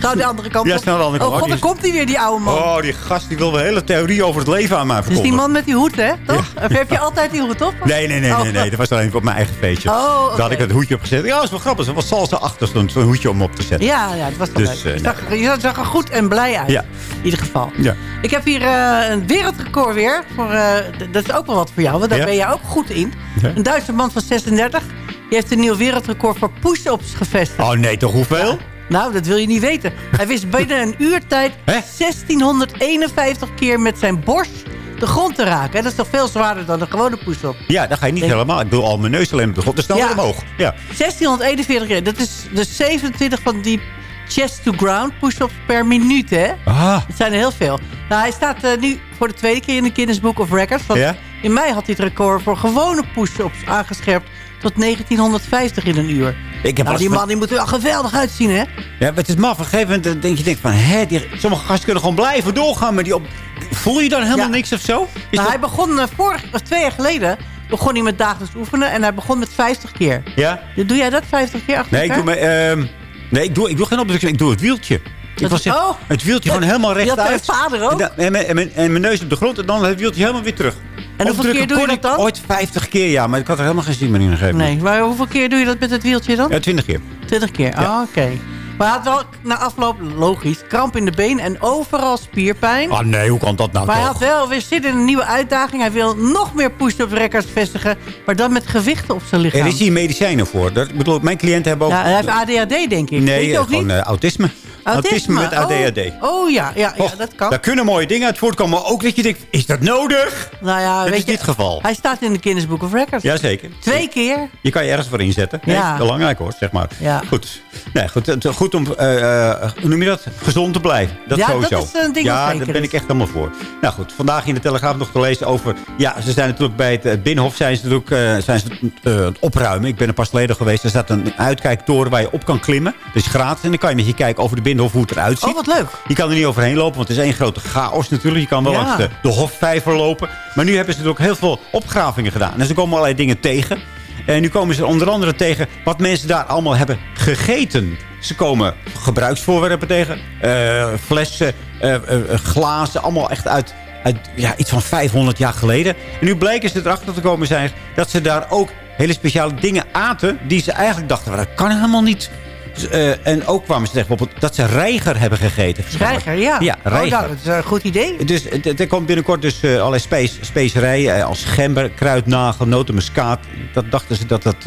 de andere kant Ja, snel de andere oh kant. god, Die dan komt hij weer, die oude man. Oh, die gast die wil een hele theorie over het leven aan mij Dus verkondigen. die man met die hoed, hè? Toch? Of heb je altijd die hoed op? Nee, nee, nee, Oh. nee, nee. Dat was alleen op mijn eigen feestje. Oh. Daar had ik het hoedje op gezet. Ja, dat is wel grappig. Er was salsa achter, zo'n hoedje om op te zetten. Ja, ja, het was toch Dus, leuk. eh, je, zag, je zag er goed en blij uit. Ja. In ieder geval. Ja. Ik heb hier eh, een wereldrecord weer. Voor, eh, dat is ook wel wat voor jou, want daar Ja? ben je ook goed in. Ja. Een Duitse man van 36. Die heeft een nieuw wereldrecord voor push-ups gevestigd. Oh nee, toch hoeveel? Nou, dat wil je niet weten. Hij wist binnen een uurtijd 1651 keer met zijn borst de grond te raken. hè. Dat is toch veel zwaarder dan een gewone push-up. Ja, dan ga je niet Denk- helemaal. Ik bedoel, al mijn neus alleen op de grond. Dus snel Ja. weer omhoog. Ja. 1641 keer. Dat is dus 27 van die chest-to-ground push-ups per minuut, hè? Ah. Dat zijn er heel veel. Nou, hij staat eh, nu voor de tweede keer in de Guinness Book of Records. Want Ja? in mei had hij het record voor gewone push-ups aangescherpt tot 1950 in een uur. Ik heb nou, die man die moet er wel geweldig uitzien, hè? Ja, maar het is maf. Op een gegeven moment eh, denk je denk van... Hè, die, sommige gasten kunnen gewoon blijven doorgaan. Maar die op, voel je dan helemaal Ja. niks of zo? Is Nou, dat- hij begon eh, vorig, of twee jaar geleden begon hij met dagelijks oefenen. En hij begon met 50 keer. Ja? Doe jij dat 50 keer achter Nee, ik doe, me, ehm, nee ik, doe, ik doe geen opdruk. Ik doe het wieltje. Ik Dat was oh. Het wieltje gewoon helemaal rechtuit. mijn vader ook. En, en, en, mijn, en mijn neus op de grond. En dan het wieltje helemaal weer terug. En hoeveel keer doe je dat ik dan? Ooit 50 keer, ja. Maar ik had er helemaal geen zin meer in een gegeven moment. Nee, maar hoeveel keer doe je dat met het wieltje dan? Ja, 20 keer. 20 keer, ah, oké. Maar hij had wel na afloop, logisch, kramp in de been en overal spierpijn. Ah nee, hoe kan dat nou maar hij had wel weer zin in een nieuwe uitdaging. Hij wil nog meer push-up records vestigen, maar dan met gewichten op zijn lichaam. Er is hier medicijnen voor. Dat, bedoel, mijn cliënten hebben ook... Ja, hij heeft ADHD, denk ik. Weet nee, je ook gewoon eh, autisme. Autisme met ADHD. Oh, oh ja, ja, ja, Och, dat kan. Daar kunnen mooie dingen uit voortkomen. Maar ook dat je denkt, is dat nodig? Nou ja, Dat weet is je, het geval. Hij staat in de Guinness Book of Records. Jazeker. Twee keer. Je kan je ergens voor inzetten. Nee, Ja. belangrijk hoor, zeg maar. Ja. Goed. Nee, goed, goed om, eh, eh, hoe noem je dat? Gezond te blijven. Dat Ja, dat is een ding Ja, daar ben ik echt helemaal voor. Nou goed, vandaag in de Telegraaf nog te lezen over... Ja, ze zijn natuurlijk bij het eh, Binnenhof zijn ze natuurlijk, zijn ze, het opruimen. Ik ben er pas geleden geweest. Er staat een uitkijktoren waar je op kan klimmen. Dat is gratis. En dan kan je met je kijken over de Binnenhof hoe het eruit ziet. Oh, wat leuk. Je kan er niet overheen lopen, want het is één grote chaos natuurlijk. Je kan wel Ja. langs de, de Hofvijver lopen. Maar nu hebben ze natuurlijk heel veel opgravingen gedaan. En ze komen allerlei dingen tegen. En nu komen ze onder andere tegen wat mensen daar allemaal hebben gegeten. Ze komen gebruiksvoorwerpen tegen. eh, flessen, eh, eh, glazen. Allemaal echt uit, uit ja, iets van 500 jaar geleden. En nu blijken ze erachter te komen zijn dat ze daar ook hele speciale dingen aten... die ze eigenlijk dachten, "Maar dat kan helemaal niet. Eh, en ook kwamen ze tegen dat ze reiger hebben gegeten. Reiger, ja. Ja, Oh, reiger. nou, dat is een goed idee. Dus er komt binnenkort dus eh, allerlei spees, specerijen eh, als gember, kruidnagel, notenmuskaat. Dat dachten ze dat dat...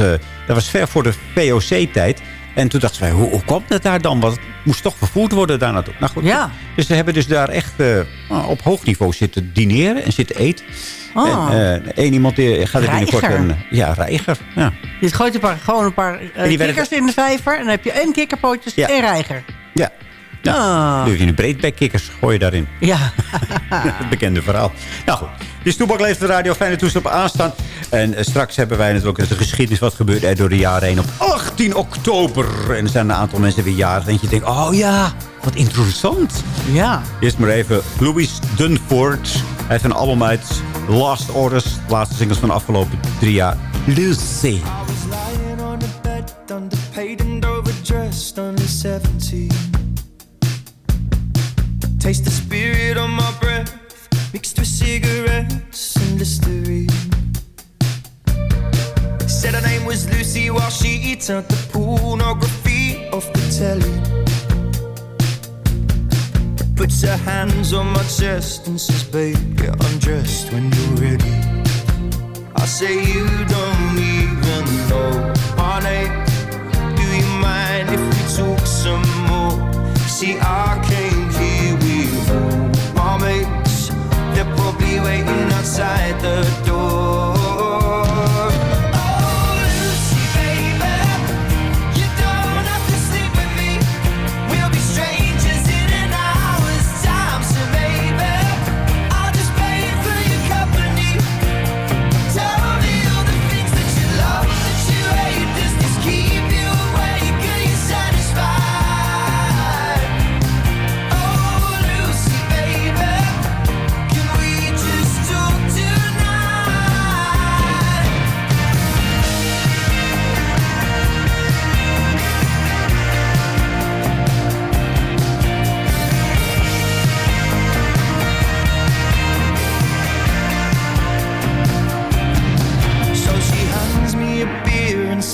dat was ver voor de VOC-tijd. En toen dachten zij, hoe, hoe komt het daar dan? Want het moest toch vervoerd worden daar naartoe. Nou goed, Ja. Dus ze hebben dus daar echt op hoog niveau zitten dineren en zitten eten. Oh. En eh, één iemand die gaat er binnenkort... Een, ja, reiger. Ja. Je gooit een paar, gewoon een paar eh, kikkers in de vijver. En dan heb je en kikkerpootjes en reiger. Ja. Ah. Dan doe je een breedbekkikkers, gooi je daarin. Ja. het bekende verhaal. Nou goed, dit is Toebak leeft de radio. Fijne toestel op aanstaan. En eh, straks hebben wij natuurlijk de geschiedenis wat gebeurt er door de jaren heen. Op 18 oktober. En er zijn een aantal mensen weer jarig. En je denkt, oh ja, wat interessant. Ja. Eerst maar even Louis Dunford. Hij heeft een album uit Last Orders. De laatste singles van de afgelopen drie jaar. Lucy. I was lying on the bed, underpaid and overdressed, only 17. Taste the spirit on my breath, mixed with cigarettes and Listerine. Said her name was Lucy while she turned the pornography off the telly. Puts her hands on my chest and says, babe, get undressed when you're ready. I say you don't even know name. Do you mind if we talk some more? See, I came here with my mates. They're probably waiting outside the door.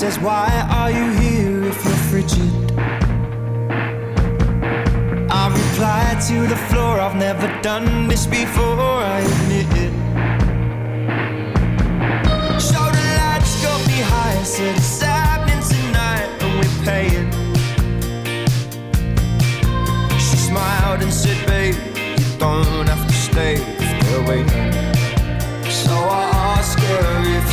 Says, Why are you here if you're frigid? I reply to the floor, I've never done this before, I admit it. Shoulder lights got me high, said it's happening tonight, and we're paying. She smiled and said, Babe, you don't have to stay they're waiting. So I asked her if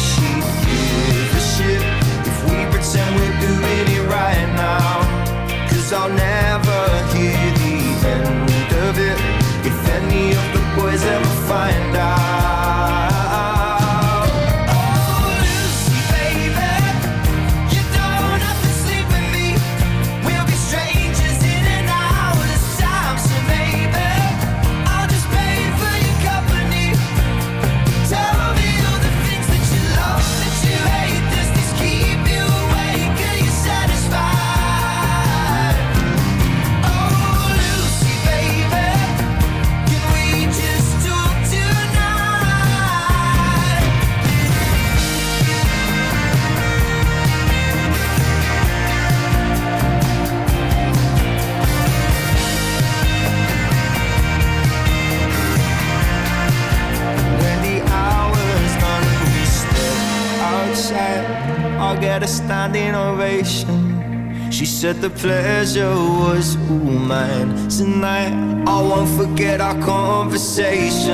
Cause I'll never hear the end of it if any of the boys ever find out. A standing ovation. She said the pleasure was all mine tonight. I won't forget our conversation.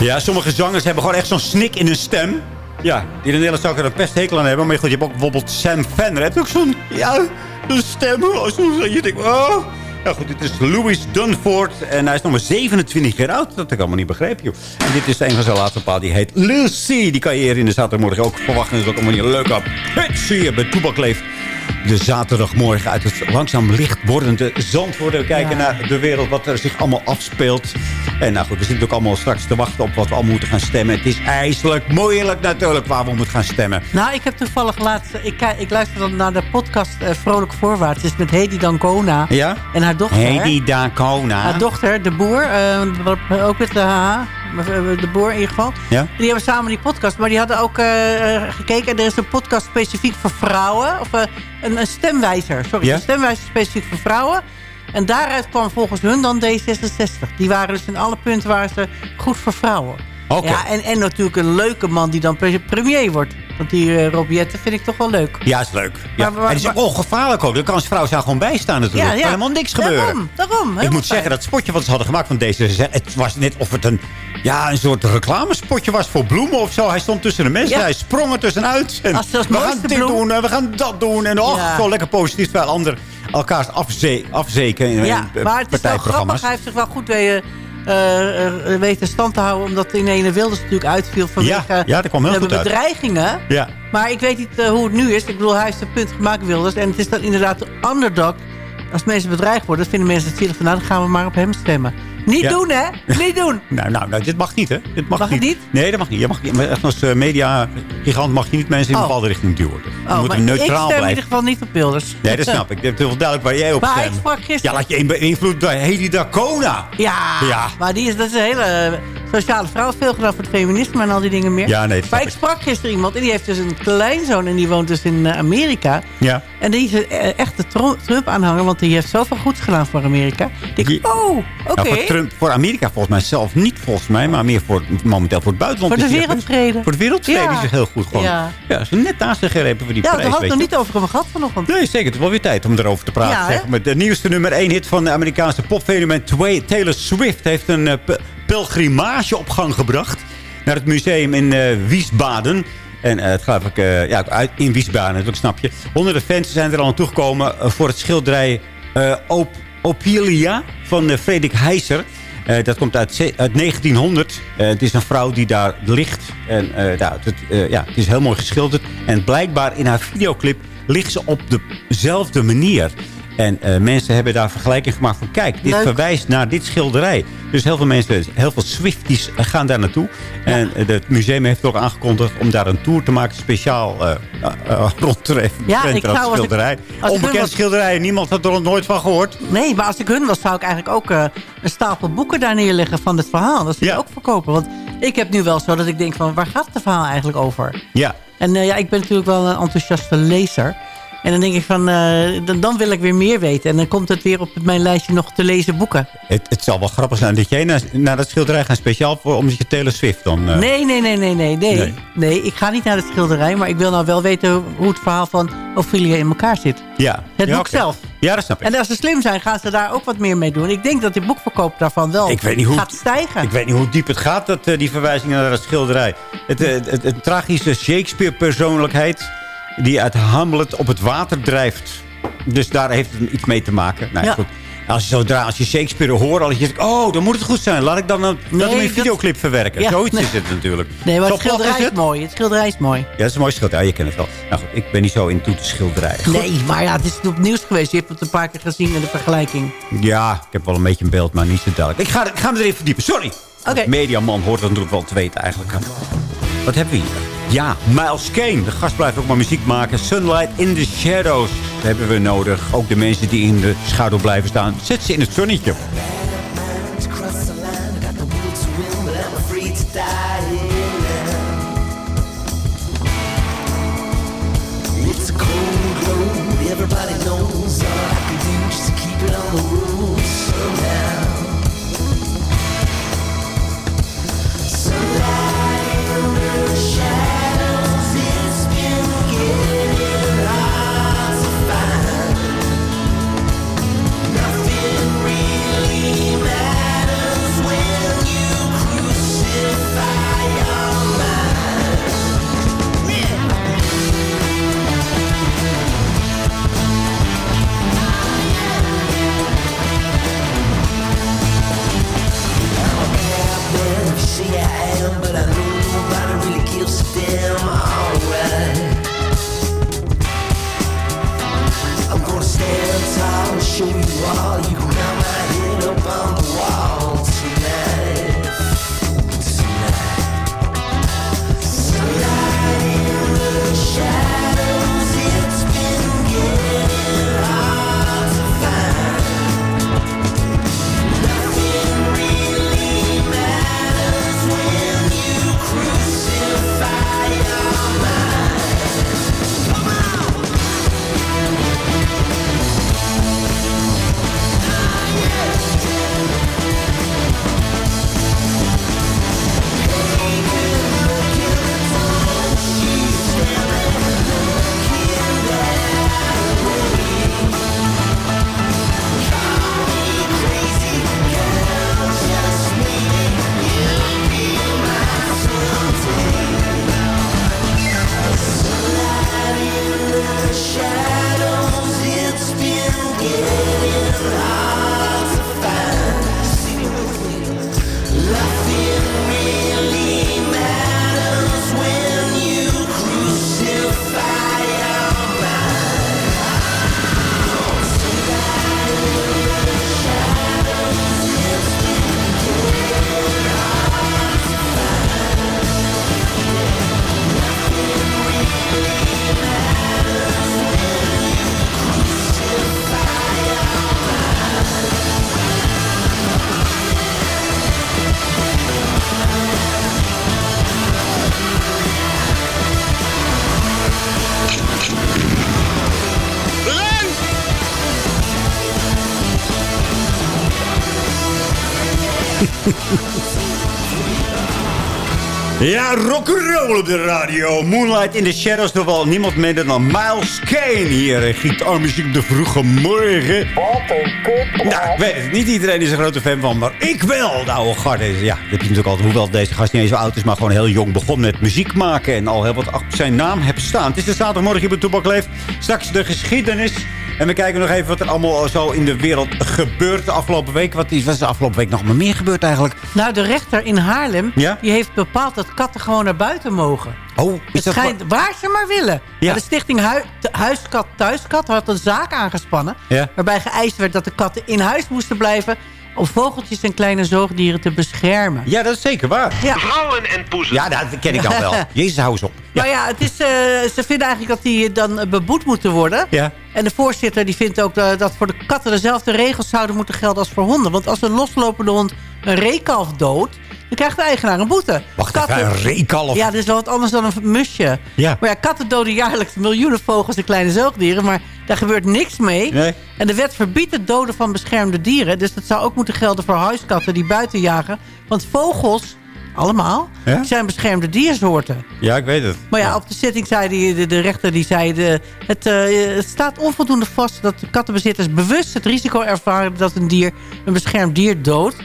Ja, sommige zangers hebben gewoon echt zo'n snik in hun stem. Ja, die in Nederland zou ik er een pesthekel aan hebben. Maar goed, je hebt ook bijvoorbeeld Sam Fender. Heeft ook zo'n, ja, een stem. Oh, je denkt, oh. Ja goed, dit is Louis Dunford. En hij is nog maar 27 jaar oud. Dat heb ik allemaal niet begrepen, joh. En dit is een van zijn laatste paal. Die heet Lucy. Die kan je hier in de zaterdagmorgen ook verwachten. Dat is ook allemaal niet leuk zie je bij Toebak leeft. De zaterdagmorgen uit het langzaam licht wordende Zandvoort. We kijken naar de wereld, wat er zich allemaal afspeelt. En nou goed, we zitten ook allemaal straks te wachten op wat we allemaal moeten gaan stemmen. Het is ijselijk moeilijk natuurlijk waar we moeten gaan stemmen. Nou, ik heb toevallig laatst... Ik, ik luister dan naar de podcast eh, Vrolijk Voorwaarts. Het is met Hedy Dancona. Ja? En haar dochter. Hedy Dancona. Haar dochter, de boer. eh, wat- ook met de HH. eh, De boer in ieder geval. Ja? Die hebben samen die podcast. Maar die hadden ook eh, eh, gekeken. Er is een podcast specifiek voor vrouwen. Of eh, een, een stemwijzer. Sorry, Ja? een stemwijzer specifiek voor vrouwen. En daaruit kwam volgens hun dan D66. Die waren dus in alle punten waren ze goed voor vrouwen. Ja, en, en natuurlijk een leuke man die dan pre- premier wordt. Want die uh, Rob Jetten vind ik toch wel leuk. Ja, is leuk. Ja. Maar- maar- en het is ook ongevaarlijk ook. Er kan vrouw daar gewoon bij staan natuurlijk. Ja, Er helemaal niks gebeuren. Daarom, daarom. Ik moet zeggen, dat spotje wat ze hadden gemaakt van deze... Het was net of het een, ja, een soort reclamespotje was voor bloemen of zo. Hij stond tussen de mensen, Ja. hij sprong er tussenuit. En we gaan dit bloem. doen en we gaan dat doen. En oh, Ja. zo lekker positief. Terwijl anderen elkaars afze afzeken in, Ja, eh, maar het is wel grappig. Hij heeft zich wel goed weten, eh, eh, weten stand te houden. Omdat in ene Wilders natuurlijk uitviel vanwege Ja, ja, dat kwam heel de goed uit. bedreigingen. Ja. Maar ik weet niet eh, hoe het nu is. Ik bedoel, hij heeft een punt gemaakt, Wilders. En het is dan inderdaad de underdog. Als mensen bedreigd worden, vinden mensen het zielig. van, Nou, dan gaan we maar op hem stemmen. Niet Ja. doen, hè? Niet doen. Nou, nou, nou, dit mag niet, hè? Dit mag, Mag het niet? Nee, dat mag niet. Je mag, maar echt als eh, media-gigant mag je niet mensen in een Oh. bepaalde richting duwen. Je Oh, moet maar er ik neutraal stem in blijven. ieder geval niet op Wilders. Nee, dat snap ik. Het is wel duidelijk waar jij op Maar ik stemt. sprak gisteren... Ja, laat je in- beïnvloeden door Hedy Dacona. Ja, Ja. maar die is, dat is een hele eh, sociale vrouw. Veel gedaan voor het feminisme en al die dingen meer. Ja, nee, maar ik sprak gisteren iemand en die heeft dus een kleinzoon... en die woont dus in eh, Amerika. Ja. En die is eh, echte Tro- Trump-aanhanger... want die heeft zoveel goeds gedaan voor Amerika. Ik denk, oh, oké. Nou, voor, Trump, voor Amerika volgens mij zelf niet, volgens mij. Maar meer voor, momenteel voor het buitenland. Voor de echt wereldvrede. Voor de wereldvrede Ja. is hij heel goed gewoon. Ja. Ja, ze net naast zich grepen voor die ja, prijs. daar had weet nog niet over gehad vanochtend. Nee, zeker. Het is wel weer tijd om erover te praten. Ja, zeg. de nieuwste nummer 1 hit van de Amerikaanse popfenomeen Taylor Swift... heeft een eh, pelgrimage op gang gebracht... naar het museum in eh, Wiesbaden. En eh, het gaat ook eh, ja, uit in Wiesbaden, natuurlijk snap je. Honderden fans zijn er al aan toegekomen... voor het schilderij Op Opilia van Frederik Heiser... Eh, dat komt uit, uit 1900. Eh, het is een vrouw die daar ligt. En nou, het, ja, het is heel mooi geschilderd. En blijkbaar in haar videoclip ligt ze op dezelfde manier. En eh, mensen hebben daar vergelijking gemaakt van... kijk, dit Leuk. verwijst naar dit schilderij. Dus heel veel mensen, heel veel Swifties gaan daar naartoe. En eh, het museum heeft ook aangekondigd om daar een tour te maken... speciaal eh, eh, rond te even Ja, ik dat zou als ik- schilderij. ik Onbekend was- schilderij, niemand had er nog nooit van gehoord. Nee, maar als ik hun was, zou ik eigenlijk ook eh, een stapel boeken daar neerleggen van het verhaal. Dat zou ik ook verkopen. Want ik heb nu wel zo dat ik denk van, waar gaat het verhaal eigenlijk over? Ja, En ja, ik ben natuurlijk wel een enthousiaste lezer. En dan denk ik van, eh, dan, dan wil ik weer meer weten. En dan komt het weer op mijn lijstje nog te lezen boeken. Het, het zal wel grappig zijn dat jij naar, naar dat schilderij gaat speciaal voor omdat je Taylor Swift dan... eh, Nee, nee, nee, nee, nee, nee. Nee. Ik ga niet naar het schilderij. Maar ik wil nou wel weten hoe het verhaal van Ophelia in elkaar zit. Ja. Het Ja, boek zelf. Ja, dat snap ik. En als ze slim zijn, gaan ze daar ook wat meer mee doen. Ik denk dat die boekverkoop daarvan wel Ik weet niet hoe, gaat stijgen. Ik weet niet hoe diep het gaat, dat, eh, die verwijzing naar dat schilderij. Het, het, het, het tragische Shakespeare-persoonlijkheid... die uit Hamlet op het water drijft. Dus daar heeft het iets mee te maken. Nou, ja. Goed. Als je, zodra, als je Shakespeare hoort, al je denkt... oh, dan moet het goed zijn. Laat ik dan een, Nee, een dat- videoclip verwerken. Ja, Zoiets nee. is het natuurlijk. Nee, maar Zo het schilderij is mooi. Het schilderij is mooi. Ja, dat is een mooi schilderij. Je kent het wel. Nou goed, ik ben niet zo in toe te schilderijen. Nee, maar ja, het is op nieuws geweest. Je hebt het een paar keer gezien in de vergelijking. Ja, ik heb wel een beetje een beeld, maar niet zo duidelijk. Ik ga, ik ga me erin verdiepen. Sorry. Oké. Mediaman hoort dat natuurlijk wel te weten eigenlijk. Wat hebben we hier? Ja, Miles Kane. De gast blijft ook maar muziek maken. Sunlight in the Shadows. Dat hebben we nodig. Ook de mensen die in de schaduw blijven staan. Zet ze in het zonnetje. Everybody to keep it but I know nobody really gives a damn. Ja, rock'n'roll op de radio. Moonlight in the Shadows. Nog wel niemand minder dan Miles Kane hier. in Gitaarmuziek op de vroege morgen. Nou, ik weet het. Niet iedereen is een grote fan van, maar ik wel. De oude garde. Ja, dat heb je natuurlijk altijd. Hoewel deze gast niet eens zo oud is, maar gewoon heel jong begon met muziek maken. En al heel wat achter zijn naam heeft staan. Het is de zaterdagmorgen hier bij Toebak Leeft. Straks de geschiedenis En we kijken nog even wat er allemaal zo in de wereld gebeurt de afgelopen week. Wat is, wat is de afgelopen week nog maar meer gebeurd eigenlijk? Nou, de rechter in Haarlem, Ja? die heeft bepaald dat katten gewoon naar buiten mogen. Oh, is Het dat schijnt waar ze maar willen. Ja. De stichting Huiskat Thuiskat had een zaak aangespannen... Ja. waarbij geëist werd dat de katten in huis moesten blijven... om vogeltjes en kleine zoogdieren te beschermen. Ja, dat is zeker waar. Ja. Vrouwen en poezen. Ja, dat ken ik al wel. Jezus, hou eens op. Maar ja, het is, eh, ze vinden eigenlijk dat die dan eh, beboet moeten worden. Ja. En de voorzitter die vindt ook eh, dat voor de katten dezelfde regels zouden moeten gelden als voor honden. Want als een loslopende hond een reekalf doodt, dan krijgt de eigenaar een boete. Wacht even, een reekalf? Ja, dat is wel wat anders dan een musje. Ja. Maar ja, katten doden jaarlijks miljoenen vogels en kleine zoogdieren. Maar daar gebeurt niks mee. Nee. En de wet verbiedt het doden van beschermde dieren. Dus dat zou ook moeten gelden voor huiskatten die buiten jagen. Want vogels, allemaal, Ja? zijn beschermde diersoorten. Ja, ik weet het. Maar ja, op de zitting zei die, de, de rechter die zei... De, het, eh, het staat onvoldoende vast dat kattenbezitters bewust het risico ervaren... dat een dier een beschermd dier doodt.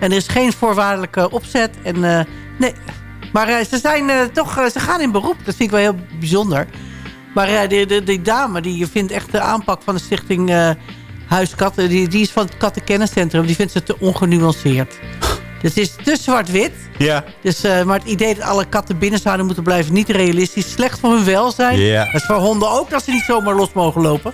En er is geen voorwaardelijke opzet. En, eh, nee. Maar eh, ze, zijn, eh, toch, ze gaan in beroep. Dat vind ik wel heel bijzonder. Maar die, die, die dame die vindt echt de aanpak van de stichting Huiskatten... Die, die is van het Kattenkenniscentrum. Die vindt ze te ongenuanceerd. Dus het is te zwart-wit. Ja. Dus, maar het idee dat alle katten binnen zouden moeten blijven... niet realistisch, slecht voor hun welzijn. Ja. Dat is voor honden ook, dat ze niet zomaar los mogen lopen.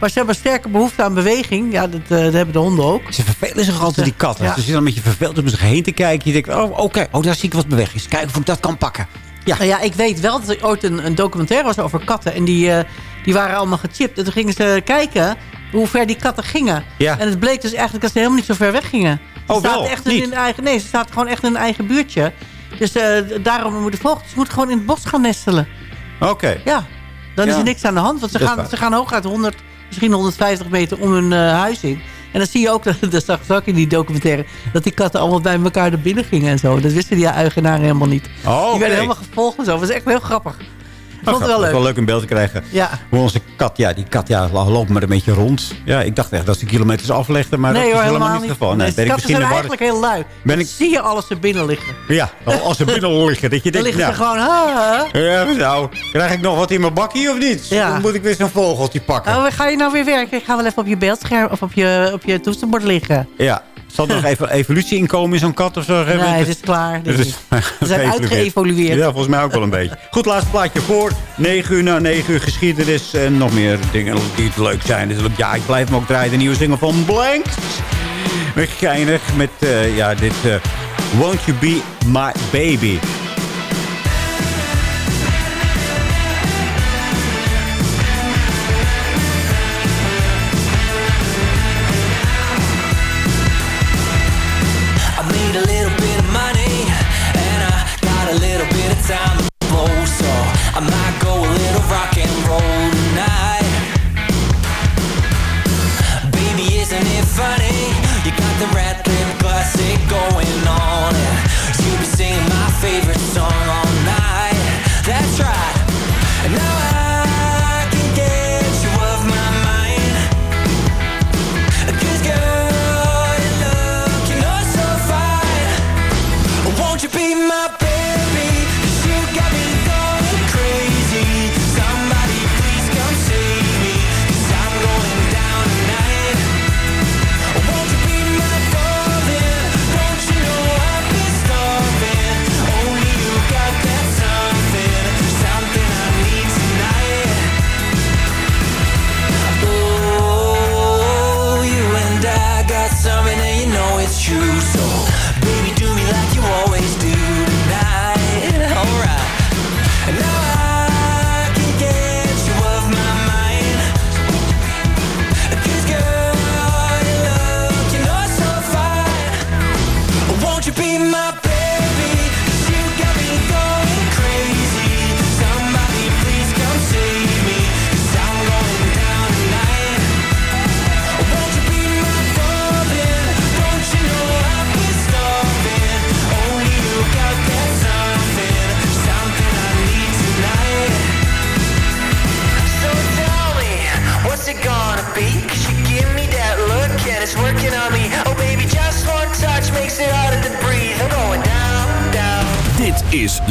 Maar ze hebben sterke behoefte aan beweging. Ja, dat, eh, dat hebben de honden ook. Ze vervelen zich altijd, die katten. Ja. Ze zitten dan met je verveeld om zich heen te kijken. Je denkt, oh, oké, oh, daar zie ik wat beweging. Eens kijken of ik dat kan pakken. Ja. Nou ja, ik weet wel dat er ooit een, een documentaire was over katten. En die, eh, die waren allemaal gechipt. En toen gingen ze kijken hoe ver die katten gingen. Ja. En het bleek dus eigenlijk dat ze helemaal niet zo ver weg gingen. Ze Oh, wel? echt in Niet? hun eigen, nee, ze zaten gewoon echt in hun eigen buurtje. Dus eh, daarom moeten vogeltjes moeten gewoon in het bos gaan nestelen. Oké. Ja, dan is er niks aan de hand. Want ze Dat gaan, ze gaan hooguit 100, misschien 150 meter om hun eh, huis in. En dan zie je ook, dat, dat zag ik ook in die documentaire... dat die katten allemaal bij elkaar naar binnen gingen en zo. Dat wisten die eigenaren helemaal niet. Oh, Die werden helemaal gevolgd en zo. Dat was echt heel grappig. Ik vond het wel Het leuk. wel leuk een beeld te krijgen. Ja. Hoe onze kat, ja, die kat ja, loopt maar een beetje rond. Ja, ik dacht echt dat ze kilometers aflegde, maar nee dat hoor, is helemaal niet het geval. Nee, Nee, katten zijn in war. eigenlijk heel lui. Ben ik- zie je alles er binnen liggen. Ja, als ze binnen liggen. Dat je Dan denkt, liggen ze gewoon... Ja, nou, krijg ik nog wat in mijn bakkie of niet? Ja. Dan moet ik weer zo'n vogeltje pakken. Oh, ga je nou weer werken? Ik ga wel even op je beeldscherm of op je, op je toetsenbord liggen. Ja. Zal er nog even evolutie inkomen in zo'n kat of zo? Nee, het is klaar. is- Ze zijn uitgeëvolueerd. Ja, volgens mij ook wel een beetje. Goed, laatste plaatje voor. 9 uur na 9 uur geschiedenis. En nog meer dingen die leuk zijn. Dus ja, ik blijf hem ook draaien. De nieuwe single van Blank. Weer geinig met eh, ja, dit... eh, Won't You Be My Baby. I might go a little rock and roll